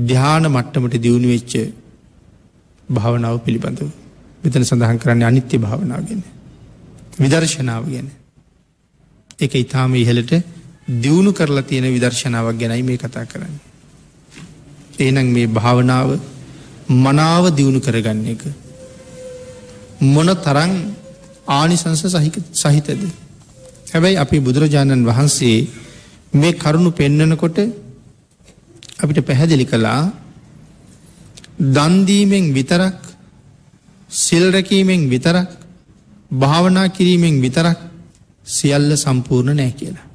ධ්‍යාන මට්ටමට දියුණු වෙච්ච භාවනාව පිළිබඳව. මෙතන සඳහන් කරන්න අනිත්‍ය භාවනාව ගැන. විදර්ශනාව ගැන. එක ඉතාම ඉහලට දියුණු කරලා තියෙන විදර්ශනාවක් ගැනයි මේ කතා කරන්න. ඒනං මේ භාවනාව මනාව දියුණු කරගන්න එක. මොන තරං ආනිසංස සහිතද. හැබැයි අපි බුදුරජාණන් වහන්සේ මේ කරුණු පෙන්නනකොට අපිට පැහැදිලි කළා දන්දීමෙන් විතරක් සිල්රැකීමෙන් විතරක් භාවනා කිරීමෙන් විතරක් සියල්ල සම්පූර්ණ නෑ කියලා.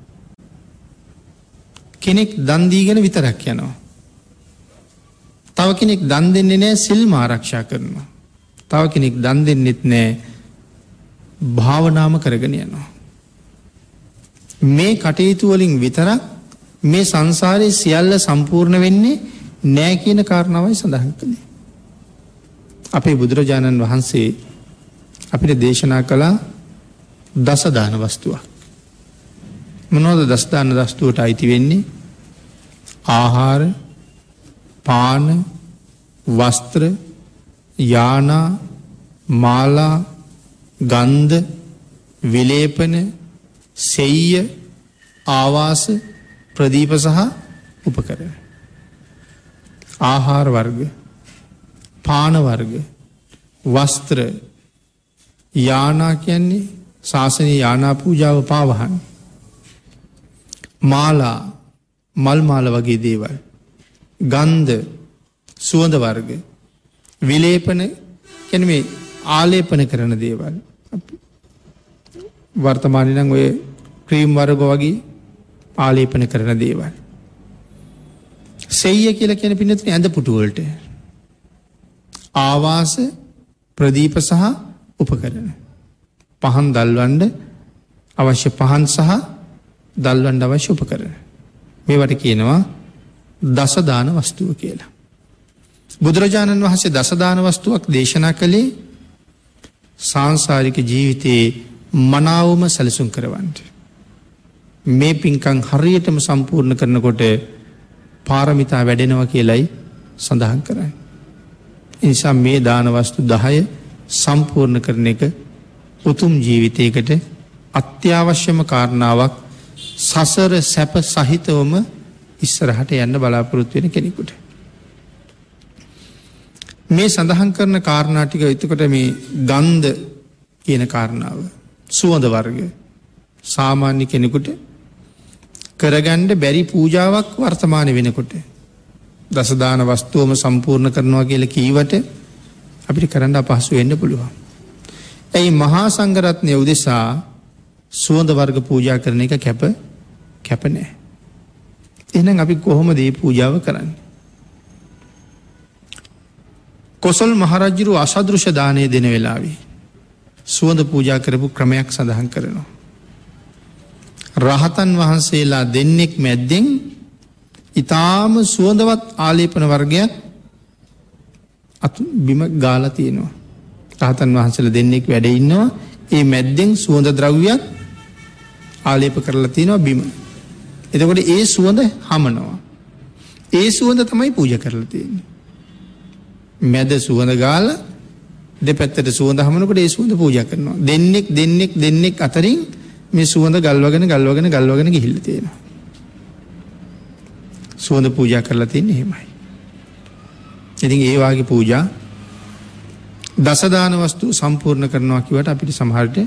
කෙනෙක් දන්දීගෙන විතරක් යනවා. තව කෙනෙක් දන් දෙන්නේ නෑ සිල්ම ආරක්ෂා කරනවා. තව කෙනෙක් දන් දෙන්නෙත් නෑ භාවනාම කරගෙන යනවා. මේ කටයුතුවලින් විතරක් මේ සංසාරය සියල්ල සම්පූර්ණ වෙන්නේ නෑ කියන කාරණාවයි සඳහන් කළේ. අපේ බුදුරජාණන් වහන්සේ අපිට දේශනා කළා දසදාන වස්තුවක්. මොනෝද දස්දාන දස්තුවට අයිති වෙන්නේ ආහාර පාන වස්ත්‍ර යානා මාලා ගන්ධ විලේපන සෙයිය ආවාස ප්‍රදීප සහ උපකරන. ආහාර වර්ග පානවර්ග වස්ත්‍ර යානා කියන්නේ ශාසනය යානා පූජාව පාවහන්. මාලා මල්මාල වගේ දේවල්. ගන්ධ සුවඳ වර්ග විලේපන කැන මේ ආලේපන කරන දේවල්. වර්තමානනම් ඔය ක්‍රීම් වර්ග වගේ ආලේපන කරන දේවල්. සෙයිය කියල කියන පිනතින ඇඳ පුටුවලට ආවාස ප්‍රදීප සහ උපකරන. පහන් දල්වන්ඩ අවශ්‍ය පහන් සහ දල්වන්ඩ අවශ්‍ය උපකරන. මේවට කියනවා දසදාන වස්තුව කියලා. බුදුරජාණන් වහසේ දසදාන වස්තුවක් දේශනා කළේ සංසාරික ජීවිතයේ මනාවම සැලසුම් කරවන්ට. මේ පින්කං හරියටම සම්පූර්ණ කරනකොට පාරමිතා වැඩෙනවා කියලයි සඳහන් කරයි. නිසා මේ දානවස්තු දහය සම්පූර්ණ කරන එක උතුම් ජීවිතයකට අත්‍යවශ්‍යම කාරණාවක් සසර සැප සහිතවම ඉස්සරහට යන්න බලාපොරොත්තු වෙන කෙනෙකුට. මේ සඳහන් කරන කාරණාටික එතකොට මේ ගන්ධ කියන කාරණාව සුවඳ වර්ග සාමාන්‍ය කෙනෙකුට කරගණ්ඩ බැරි පූජාවක් වර්තමාන වෙනකොට දසදාන වස්තුවම සම්පූර්ණ කරනවා කියල කීවට අපිට කරන්න අපහසු වෙන්න පුළුවන්. ඇයි මහා සංගරත්නය උදෙසා සුවඳ වර්ග පූජා කරන එක කැප කැපනෑ. එනම් අපි කොහොම දේ පූජාව කරන්න. කොසල් මහරජ්ජුරු අසදෘෂ දානය දෙන වෙලාවේ. සුවඳ පූජා කරපු ක්‍රමයක් සඳහන් කරනවා. රහතන් වහන්සේලා දෙන්නෙක් මැද්දෙන් ඉතාම සුවඳවත් ආලේපන වර්ගයක් අතු බිම ගාල තියෙනවා. රහතන් වහන්සල දෙන්නෙක් වැඩ ඉන්නවා ඒ මැද්දෙන් සුවඳ ද්‍රව්යක් ආලේප කරලා තියෙනවා බිම. එතකොට ඒ සුවඳ හමනවා. ඒ සුවඳ තමයි පූජ කරලා තියෙන්නේ. මැද සුවඳ ගාල දෙපැත්තට සුවඳ හමනකට ඒ සුවඳ පූජ කරනවා. දෙන්නෙක් දෙන්නෙක් දෙන්නෙක් අතරින් මේ සුවඳ ගල්වගෙන ගල්වගෙන ගල්වගෙන ගිහිල්ල තියෙනවා. සුවඳ පූජා කරලා තියන්නේ හෙමයි. ඉතින් ඒවාගේ පූජා දසදාන වස්තු සම්පූර්ණ කරනවා කිවට අපිට සමහරට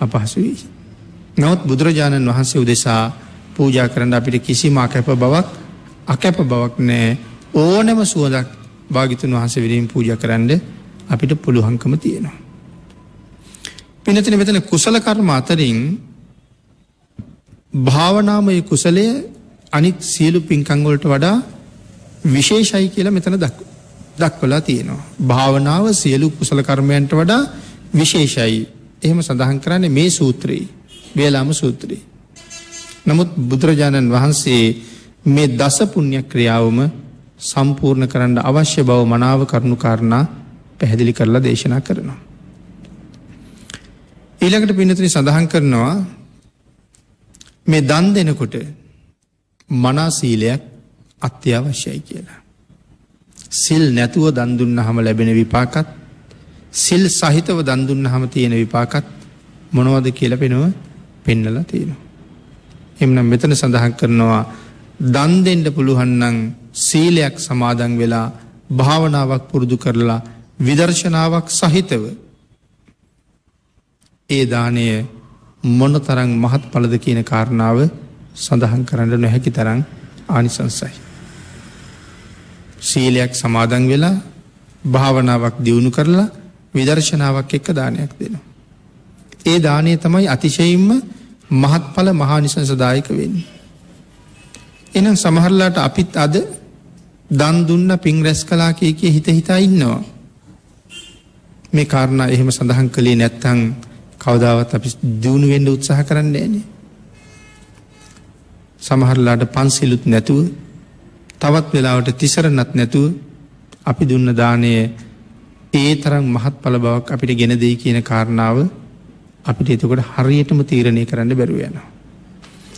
අපහසු වී. නවත් බුදුරජාණන් වහන්සේ උදෙසා පූජා කරන්න අපිට කිසිම අකැප බවක් අකැප බවක් නෑ ඕනම සුවදක් භාගිතුන් වහස විරීම් පූජ කරන්න අපිට පුළුවන්කම තියෙනවා. පිනතින වෙතන කුසල කර්ම අතරින් භාවනාමය කුසලය අනිත් සියලු පින්කංගොලට වඩා විශේෂයි කියලා මෙතන දක් දක්වලා තියෙනවා. භාවනාව සියලු කුසල කර්මයන්ට වඩා විශේෂයි එහෙම සඳහන් කරන්නේ මේ සූත්‍රයේ වේලාම සූත්‍රයේ. නමුත් බුදුරජාණන් වහන්සේ මේ දස පුුණ්්‍ය ක්‍රියාවම සම්පූර්ණ කරන්න අවශ්‍ය බව මනාව කරුණු කාරණා පැහැදිලි කරලා දේශනා කරනවා. ඊළඟට පිනතුනි සඳහන් කරනවා මේ දන් දෙනකොට මනාසීලයක් අත්‍යවශ්‍යයි කියලා. සිල් නැතුව දන්දුන්න හම ලැබෙන විපාකත් සිල් සහිතව දන්දුන්න හම තියෙන විපාකත් මොනවද කියල පෙනුව පෙන්නල තියෙනවා. එමනම් මෙතන සඳහන් කරනවා දන්දෙන්ට පුළුවන්නන් සීලයක් සමාදන් වෙලා භාවනාවක් පුරුදු කරලා විදර්ශනාවක් සහිතව ඒ දානය මොන තරං මහත් පලද කියන කාරණාව සඳහන් කරන්න නොහැකි තරං ආනිසංසයි. සීලයක් සමාදන් වෙලා භාවනාවක් දියුණු කරලා විදර්ශනාවක් එක්ක දානයක් දෙනවා. ඒ දානය තමයි අතිශයින්ම මහත්ඵල මහානිසංසදායක වෙන්න. එනම් සමහරලාට අපිත් අද දන් දුන්න පින් රැස් කලා කිය කිය හිත හිතා ඉන්නවා. මේ කාරණ එහෙම සඳහන් කළේ නැත්තං කවදාවත් අපි දියුණු වෙන්ඩ උත්සාහ කරන්න ෑනේ. සමහරලාට පන්සිලුත් නැතුව තවත් වෙලාවට තිසරනත් නැතුව අපි දුන්න දානය ඒ තරම් මහත් පල බවක් අපිට ගෙන දෙයි කියන කාරණාව අපිට එතකොට හරියටම තීරණය කරන්න බැරුව යනවා.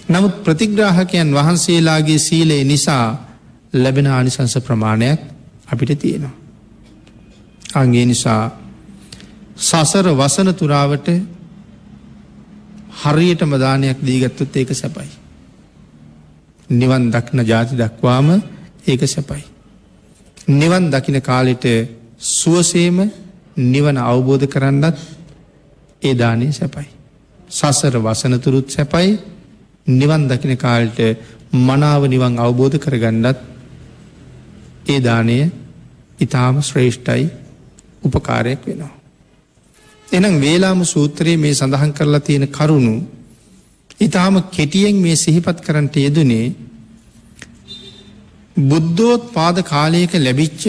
නමුත් ප්‍රතිග්‍රාහකයන් වහන්සේලාගේ සීලේ නිසා ලැබෙන ආනිසංස ප්‍රමාණයක් අපිට තියෙනවා. අගේ නිසා සසර වසන තුරාවට හරියට මදානයක් දීගත්තුත් ඒක සැපයි. නිවන් දක්න ජාති දක්වාම ඒක සැපයි. නිවන් දකින කාලෙට සුවසේම නිවන අවබෝධ කරන්නත් ඒ දානය සැපයි. සසර වසනතුරුත් සැපයි නිවන් දකින කාලට මනාව නිවන් අවබෝධ කරගන්නත් ඒ දානය ඉතාම ශ්‍රේෂ්ඨයි උපකාරයක් වෙනවා. එනම් වේලාම සූත්‍රයේ මේ සඳහන් කරලා තියෙන කරුණු ඉතාම කෙටියෙන් මේ සිහිපත් කරන්නට යෙදනේ බුද්ධෝත් පාද කාලයක ලැබිච්ච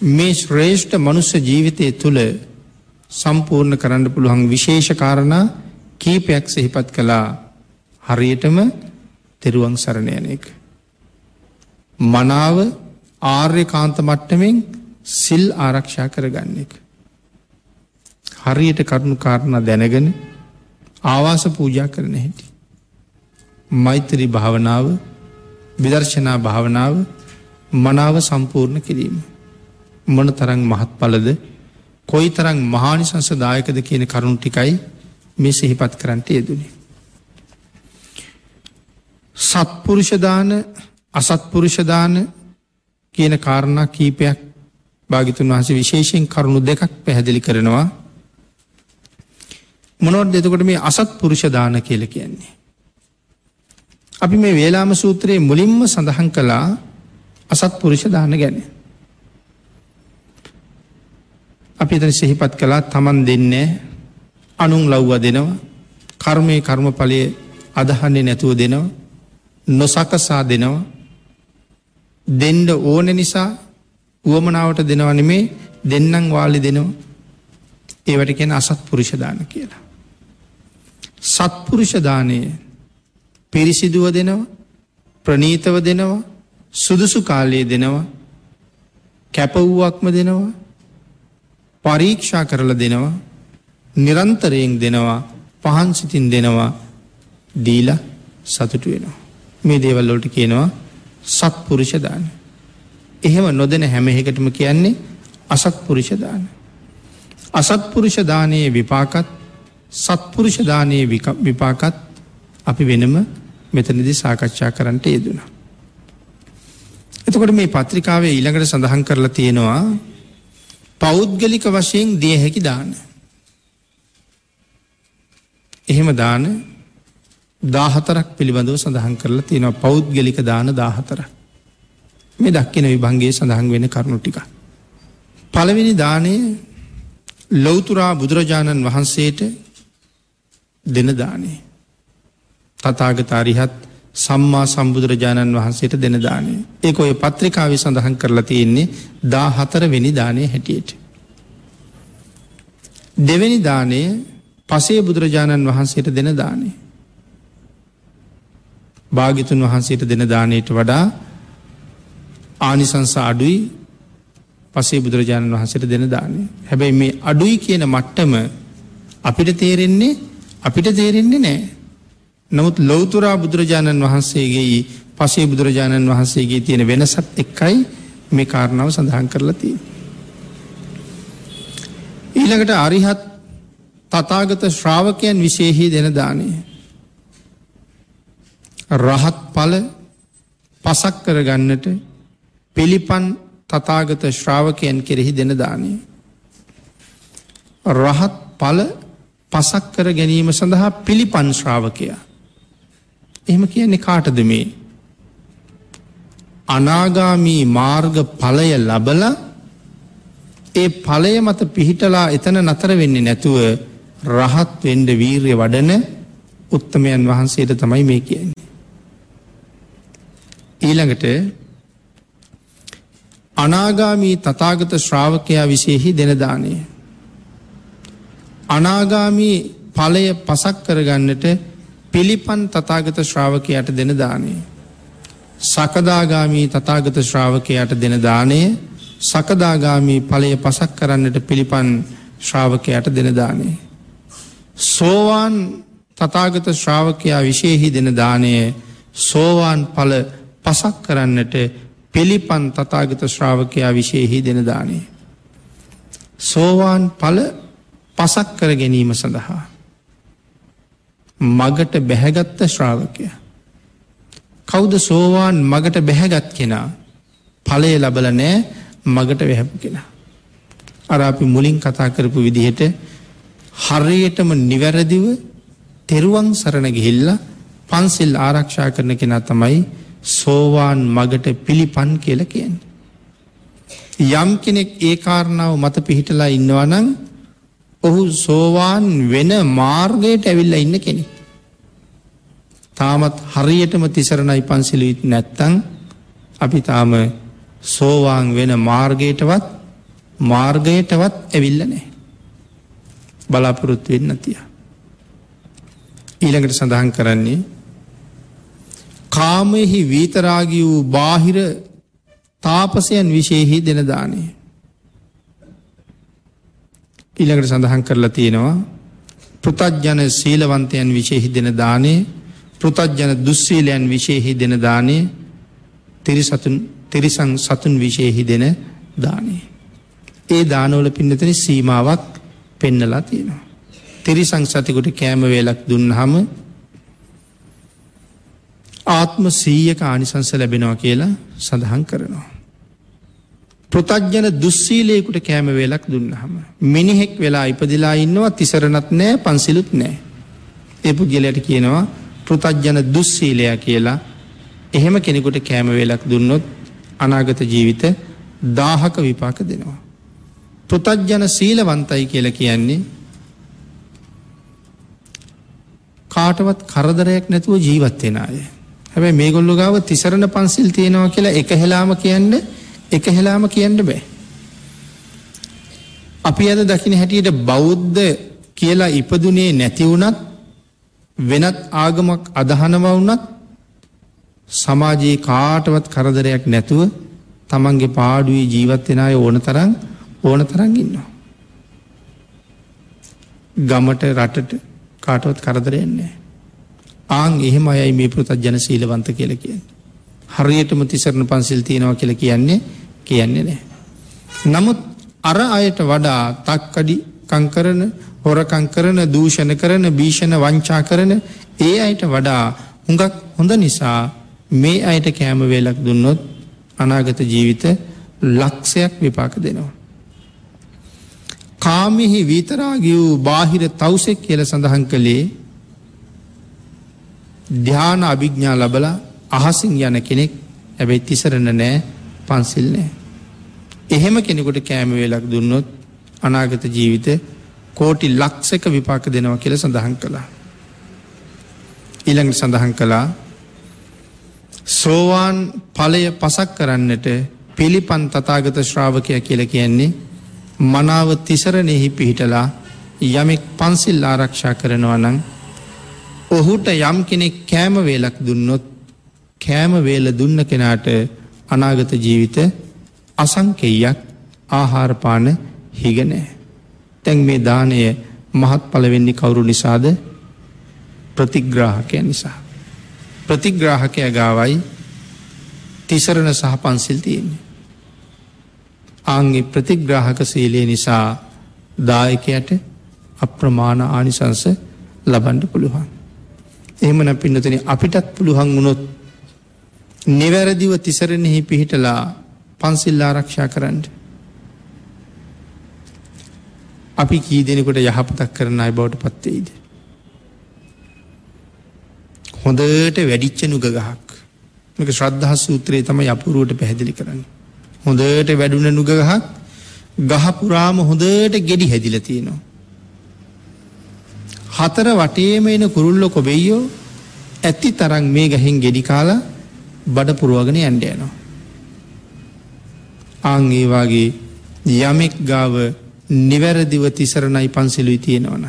මේ ශ්‍රේෂ්ඨ මනුස්ස ජීවිතය තුළ සම්පූර්ණ කරන්න පුළුවන් විශේෂ කාරණා කීපයක් සහිපත් කළා හරියටම තෙරුවන් සරණයන එක. මනාව ආර්ය කාන්ත මට්ටමෙන් සිල් ආරක්ෂා කරගන්න එක. හරියට කරුණු කාරණ දැනගෙන ආවාස පූජා කරන හැටි. මෛත්‍රී භාවනාව විදර්ශනා භාවනාව මනාව සම්පූර්ණ කිරීම. මොන තරං මහත් පලද කොයි තරං මහානිසංසදායකද කියන කරුණු ටිකයි මේ සිහිපත් කරන්නට යෙදුණේ. සත්පුරුෂදාන අසත්පුරුෂදාන කියන කාරණා කීපයක් භාගිතුන් වහස විශේෂයෙන් කරුණු දෙකක් පැහැදිලි කරනවා මොනොත් දෙතකොට මේ අසත් පුරුෂදාන කියල කියන්නේ. අපි මේ වේලාම සූත්‍රයේ මුලින්ම සඳහන් කළා අසත් පුරුෂ දාන ගැන. අපි එතන සිහිපත් කළා තමන් දෙන්නේ අනුන් ලව්ව දෙනවා කර්මය කර්මඵලය අදහන්නේ නැතුව දෙනවා නොසකසා දෙනවා දෙන්ඩ ඕන නිසා වුවමනාවට දෙනවනමේ දෙන්නම් වාලි දෙනවා ඒවට කියෙන අසත් පුරුෂදාන කියලා. සත්පුරුෂදානය පිරිසිදුව දෙනවා ප්‍රනීතව දෙනවා සුදුසු කාලයේ දෙනවා කැපවුවක්ම දෙනවා පරීක්ෂා කරල දෙනවා නිරන්තරයෙන් දෙනවා පහන් සිතින් දෙනවා දීල සතුටු වෙනවා. මේ දේවල්ලොට කියනවා සත්පුරුෂදාන. එහෙම නොදෙන හැමහෙකටම කියන්නේ අසත්පුරුෂදාන. අසත්පුරුෂදානයේ විපාකත් සත්පුරුෂදානයේ විපාකත් අපි වෙනම මෙතනදි සාකච්ඡා කරන්නට යෙදුණා. එතකොට මේ පත්‍රිකාවේ ඊළඟට සඳහන් කරලා තියෙනවා පෞද්ගලික වශයෙන් දිය හැකි දාන. එහෙම දාන දාහතරක් පිළිබඳව සඳහන් කරලා තියෙනවා පෞද්ගලික දාන දාහතර. මේ දක්කින විභංගේ සඳහන් වෙන කරුණු ටික. පළවෙනි දානය ලොවතුරා බුදුරජාණන් වහන්සේට දෙන දානේ. තතාගතාරිහත් සම්මා සම්බුදුරජාණන් වහන්සේට දෙන දානය. ඒක ඔය පත්‍රිකාව සඳහන් කරලා තියෙන්නේ දා හතර වෙනි දානය හැටියට. දෙවැනි දානය පසේ බුදුරජාණන් වහන්සේට දෙන දානය. භාගිතුන් වහන්සේට දෙන දානයට වඩා ආනිසංස අඩුයි පසේ බුදුරජාණන් වහන්සට දෙන දානය. හැබැයි මේ අඩුයි කියන මට්ටම අපිට තේරෙන්නේ අපිට තේරෙන්නේ නෑ. නමුත් ලොවතුරා බුදුරජාණන් වහන්සේගේ පසේ බුදුරජාණන් වහන්සේගේ තියෙන වෙනසත් එක්කයි මේ කාරණාව සඳහන් කරලතිය. ඊළඟට අරිහත් තතාගත ශ්‍රාවකයන් විශේහි දෙන දානය. රහත් පල පසක් කරගන්නට පිළිපන් තතාගත ශ්‍රාවකයන් කෙරෙහි දෙන දානය. රහත් පල පසක් කර ගැනීම සඳහා පිළිපන් ශ්‍රාවකයා. එහෙම කියන්නේ කාටද මේ. අනාගාමී මාර්ග පලය ලබල ඒ පලය මත පිහිටලා එතන නතර වෙන්නේ නැතුව රහත් වෙන්ඩ වීර්ය වඩන උත්තමයන් වහන්සේට තමයි මේ කියන්නේ. ඊළඟට අනාගාමී තතාගත ශ්‍රාවකයා විශේහි දෙනදානය. අනාගාමී පලය පසක් කරගන්නට පිළිපන් තතාගත ශ්‍රාවකයට දෙන දානය. සකදාගාමී තතාගත ශ්‍රාවකයට දෙන දානය සකදාගාමී පලය පසක් කරන්නට පිළිපන් ශ්‍රාවකයට දෙන දානය. සෝවාන් තතාගත ශ්‍රාවකයා විශේහි දෙන දානය සෝවාන් පල පසක් කරන්නට පිළිපන් තතාගත ශ්‍රාවකයා විශේහි දෙන දානය. සෝවාන් පල පසක් කර ගැනීම සඳහා. මගට බැහැගත්ත ශ්‍රාවකය. කෞද සෝවාන් මගට බැහැගත් කෙනා පලය ලබල නෑ මගට වැහැපු කෙනා. අර අපි මුලින් කතා කරපු විදිහට හරයටම නිවැරදිව තෙරුවන් සරණ ගිහිල්ල පන්සිල් ආරක්ෂා කරන කෙනා තමයි සෝවාන් මගට පිළිපන් කියල කියෙන්. යම් කෙනෙක් ඒ කාරණාව මත පිහිටලා ඉන්නවනං ඔහු සෝවාන් වෙන මාර්ගයට ඇවිල්ල ඉන්න කෙනෙ. තාමත් හරියටම තිසරණයි පන්සිලුත් නැත්තං අපි තාම සෝවාන් වෙන මාර්ගයටවත් මාර්ගයටවත් ඇවිල්ල නෑ. බලාපොරොත්තු වෙන්න තිය. ඊළඟට සඳහන් කරන්නේ කාමයෙහි වීතරාගි වූ බාහිර තාපසයන් විශේහි දෙන දානය. ඊළඟට සඳහන් කරලා තියෙනවා පෘතජ්ජන සීලවන්තයන් විශේහි දෙන දානය පෘතජ්ජන දුස්සීලයන් විශේහි දෙන දානය තිරිසතුන් තිරිසං සතුන් විශේහි දෙන දානය. ඒ දානෝල පින්නතන සීමාවක් පෙන්නලා තියෙනවා. තිරිසං සතිකුට කෑම වේලක් දුන්න හම ආත්ම සීයක ආනිසංස ලැබෙනවා කියලා සඳහන් කරනවා. පෘතජ්ජන දුස්සීලයකුට කෑම වෙලක් දුන්නහම. මිනිහෙක් වෙලා ඉපදිලා ඉන්නවා තිසරණත් නෑ පන්සිලුත් නෑ. ඒ පුද්ගලයට කියනවා පෘතජ්ජන දුස්සීලයා කියලා එහෙම කෙනෙකුට කෑම වෙලක් දුන්නොත් අනාගත ජීවිත දාහක විපාක දෙනවා. පෘතජ්ජන සීලවන්තයි කියල කියන්නේ කාටවත් කරදරයක් නැතුව ජීවත්වෙන අය. හැබැයි මේගොල්ලු ගාව තිසරණ පන්සිල් තියෙනවා කියලා එක හෙලාම කියන්න එක හෙලාම කියන්න බෑ. අපි අද දකින හැටියට බෞද්ධ කියලා ඉපදුනේ නැතිවුනත් වෙනත් ආගමක් අදහනව වුනත් සමාජයේ කාටවත් කරදරයක් නැතුව තමන්ගේ පාඩුවේ ජීවත්වෙන අය ඕන තරන් ඕන තරන් ඉන්නවා. ගමට රටට කාටවත් කරදරයන්නේ. ආං එහෙම අයයි මේ පෘතත් ජන සීලවන්ත කියල කියෙන්. හරියටම තිසරණ පන්සිල් තියෙනවා කියල කියන්නේ කියන්නේ නෑ. නමුත් අර අයට වඩා තක්කඩි කංකරන හොරකංකරන දූෂණ කරන භීෂණ වංචා කරන ඒ අයට වඩා හුඟක් හොඳ නිසා මේ අයට කෑම වේලක් දුන්නොත් අනාගත ජීවිත ලක්ෂයක් විපාක දෙනවා. කාමිහි වීතරාගි වූ බාහිර තවසෙක් කියල සඳහන් කළේ ධ්‍යාන අභිග්ඥා ලබල අහසින් යන කෙනෙක් ඇබැයි තිසරණ නෑ පන්සිල් නෑ. එහෙම කෙනෙකුට කෑම වේලක් දුන්නොත් අනාගත ජීවිත කෝටි ලක්සක විපාක දෙනවා කියල සඳහන් කළා. ඊළඟ සඳහන් කළා සෝවාන් පලය පසක් කරන්නට පිළිපන් තතාගත ශ්‍රාවකය කියල කියන්නේ මනාව තිසරණෙහි පිහිටලා යමෙක් පන්සිල් ආරක්ෂා කරනවා නං ඔහුට යම් කෙනෙක් කෑම වේලක් දුන්නොත් කෑම වේල දුන්න කෙනාට අනාගත ජීවිත අසංකෙයක් ආහාරපාන හිගනෑ. තැන් මේ දානය මහත් පලවෙන්නේ කවුරු නිසාද ප්‍රතිග්‍රාහකය නිසා. ප්‍රතිග්‍රාහකය ගාවයි තිසරණ සහ පන්සිල් තියෙන්නේ. ආංගේ ප්‍රතිග්‍රාහක සීලය නිසා දායකයට අප්‍රමාණ ආනිසංස ලබන්ඩ පුළුවන්. එහෙමන පින්නතන අපිටත් පුළුවන් වුණොත් නිවැරදිව තිසරණෙහි පිහිටලා පන්සිල් ආරක්ෂා කරන්න. අපි කී දෙනෙකොට යහපතක් කරන අයි බවට පත්තේයිද. හොඳට වැඩිච්ච නුග ගහක් මේක ශ්‍රද්ධහ සූත්‍රයේ තම යපුරුවට පැහැදිලි කරන්න. හොඳට වැඩුන නුග ගහක් ගහපුරාම හොඳට ගෙඩි හැදිල තියෙනවා. හතර වටේම එන කුරුල්ල කොබෙයියෝ ඇති තරන් මේ ගහින් ගෙඩිකාලා බඩ පුරුවගෙන යන්ඩ යනවා. ආංගේවාගේ යමෙක් ගාව නිවැරදිව තිසරණයි පන්සිලුයි තියෙනවන.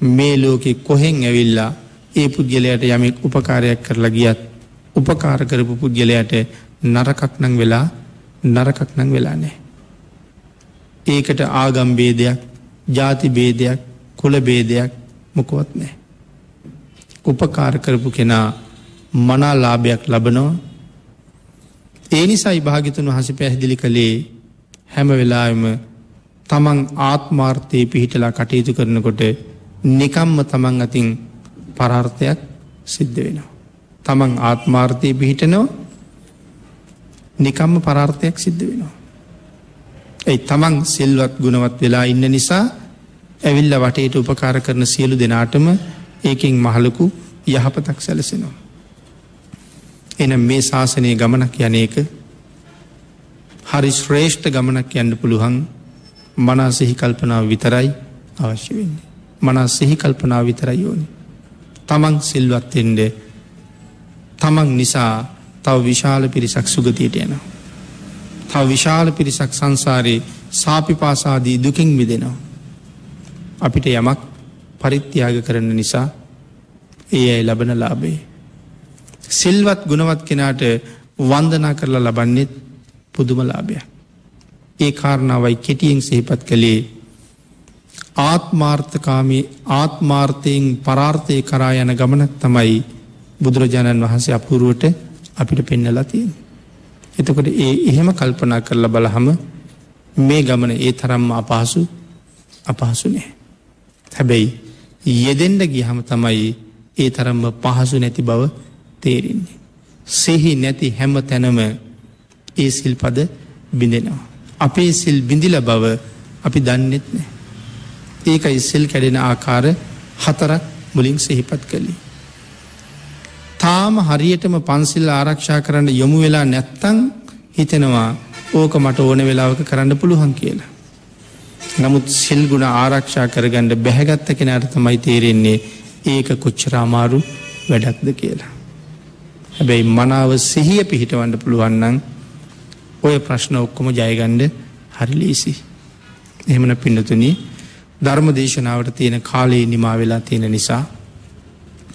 මේ ලෝකෙ කොහෙන් ඇවිල්ලා ඒ පුද්ගලයට යමෙක් උපකාරයක් කරලා ගියත් උපකාර කරපු පුද්ගලයට නරකක් නං වෙලා නරකක් නං වෙලා නෑ. ඒකට ආගම් බේදයක් ජාති බේදයක් කුල බේදයක් මොකොවත් නෑ. උපකාර කරපු කෙනා මනා ලාභයක් ලබනවා ඒ නිසයි භාගිතුන් වහස පැහැදිලි කළේ හැම වෙලාම තමන් ආත්මාර්ථය පිහිටලා කටයුතු කරනකොට නිකම්ම තමන් අතින් පරාර්ථයක් සිද්ධ වෙනවා. තමන් ආත්මාර්ථය පිහිටනෝ නිකම්ම පරාර්ථයක් සිද්ධ වෙනවා. ඇයි තමන් සෙල්වත් ගුණවත් වෙලා ඉන්න නිසා ඇවිල්ල වටේට උපකාර කරන සියලු දෙනාටම ඒකින් මහලකු යහපතක් සැලසෙනවා. එන මේ ශාසනය ගමනක් යනක හරි ශ්‍රේෂ්ඨ ගමනක් යන්න පුළුවන් මනා සිහි කල්පනාව විතරයි අවශ්‍ය වෙන්නේ. මනා සිහි කල්පනාව විතරයි ඕනි. තමන් සිල්වත්තෙන්ඩ තමන් නිසා තව විශාල පිරිසක් සුගතියට යනවා. තව විශාල පිරිසක් සංසාරයේ සාපිපාසාදී දුකින් මිදෙනවා. අපිට යමක් පරිත්‍යාග කරන නිසා ඒ අයි ලබන ලාබේ. සිල්වත් ගුණවත් කෙනාට වන්දනා කරලා ලබන්නෙත් පුදුමලාභයක්. ඒ කාරණාවයි කෙටියෙන් සහිපත් කළේ ආත්මාර්ථකාමී ආත්මාර්ථයෙන් පරාර්ථය කරා යන ගමනක් තමයි බුදුරජාණන් වහන්සේ අපුරුවට අපිට පෙන්නලා තියෙන. එතකොට ඒ එහෙම කල්පනා කරලා බලහම මේ ගමන ඒ තරම්ම අපහසු අපහසු නෑ. හැබැයි යෙදෙන්ඩ ගිහම තමයි ඒ තරම්ම පහසු නැති බව තේරෙන්නේ. සෙහි නැති හැම තැනම ඒ සිල්පද බිඳෙනවා. අපේ සිල් බිඳිල බව අපි දන්නෙත් නෑ. ඒක ඉස්සෙල් කැඩෙන ආකාර හතරක් මුලින් සෙහිපත් කළේ. තාම හරියටම පන්සිල් ආරක්ෂා කරන්න යොමු වෙලා නැත්තං හිතෙනවා ඕක මට ඕන වෙලාවක කරන්න පුළුවන් කියලා. නමුත් සිල්ගුණ ආරක්ෂා කරගණ්ඩ බැහැගත්ත කෙනට තමයි තේරෙන්නේ ඒක කොච්චර අමාරු වැඩක්ද කියලා. හැබැයි මනාව සිහිය පිහිටවන්න පුළුවන්නන් ඔය ප්‍රශ්න ඔක්කොම ජයගණ්ඩ හරි ලේසි. එහෙමන පිඩතුන ධර්ම දේශනාවට තියෙන කාලයේ නිමා වෙලා තියෙන නිසා.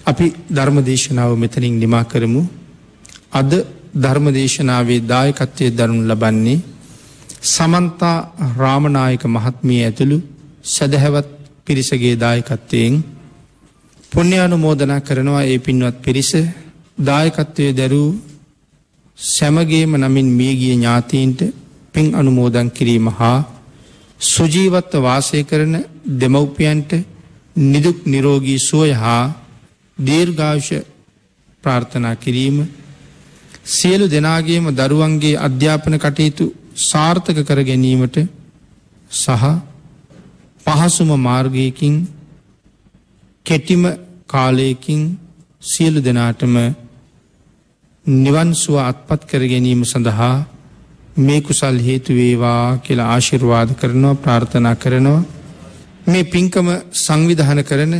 අපි ධර්මදේශනාව මෙතනින් නිමා කරමු අද ධර්මදේශනාවේ දායකත්වය දරුණු ලබන්නේ සමන්තා රාමනායක මහත්මිය ඇතුළු සැදැහැවත් පිරිසගේ දායකත්වයෙන් පුුණ්‍යානු මෝදනා කරනවා ඒ පින්වත් පිරිස දායකත්වය දැරූ සැමගේම නමින් මියගිය ඥාතීන්ට පින් අනුමෝදන් කිරීම හා සුජීවත්ව වාසය කරන දෙමව්පියන්ට නිදුක් නිරෝගී සුවය හා දීර්ඝාෂ ප්‍රාර්ථනා කිරීම සියලු දෙනාගේම දරුවන්ගේ අධ්‍යාපන කටයුතු සාර්ථක කර ගැනීමට සහ පහසුම මාර්ගයකින් කෙටිම කාලයකින් සියලු දෙනාටම නිවන්සුව අත්පත් කර ගැනීම සඳහා මේ කුසල් හේතු වේවා කියලා ආශිර්වාද කරනවා ප්‍රාර්ථනා කරනවා මේ පින්කම සංවිධාන කරන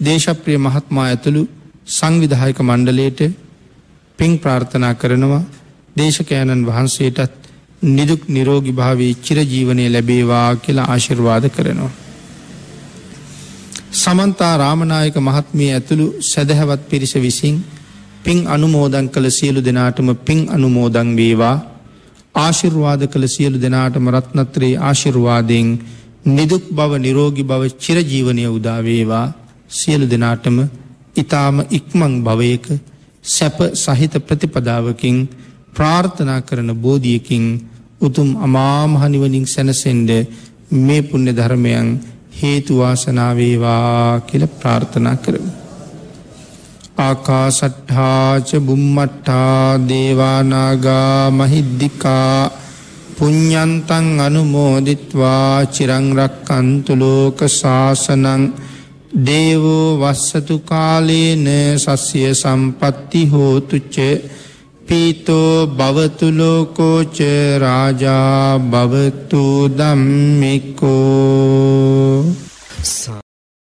දේශප්‍රිය මහත්මා ඇතුළු සංවිධායක මණ්ඩලයට පින් ප්‍රාර්ථනා කරනවා දේශකෑණන් වහන්සේටත් නිදුක් නිරෝගි භාවේ චිරජීවනය ලැබේවා කියලා ආශිර්වාද කරනවා. සමන්තා රාමනායක මහත්මිය ඇතුළු සැදැහැවත් පිරිස විසින් පින් අනුමෝදන් කළ සියලු දෙනාටම පින් අනුමෝදං වේවා ආශිර්වාද කළ සියලු දෙනාටම රත්නත්‍රයේ ආශිර්වාදයෙන් නිදුක් බව නිරෝගි බව චිරජීවනය උදාවේවා සියලු දෙනාටම ඉතාම ඉක්මං භවයක සැප සහිත ප්‍රතිපදාවකින් ප්‍රාර්ථනා කරන බෝධියකින් උතුම් අමාමහනිවනින් සැනසෙන්ඩ මේ පුුණ්‍ය ධර්මයන් හේතුවාසනාවේවා කියල ප්‍රාර්ථනා කරමු. ආකාසට්හාච බුම්මට්ටා දේවානාගා මහිද්දිකා පුඤ්ඥන්තන් අනුමෝදිත්වා චිරංරක් අන්තුලෝක ශාසනං දේවෝ වස්සතු කාලේන සස්ය සම්පත්ති හෝතුච්ච පීතෝ භවතුලෝකෝච රාජා භවතු දම්මිකෝ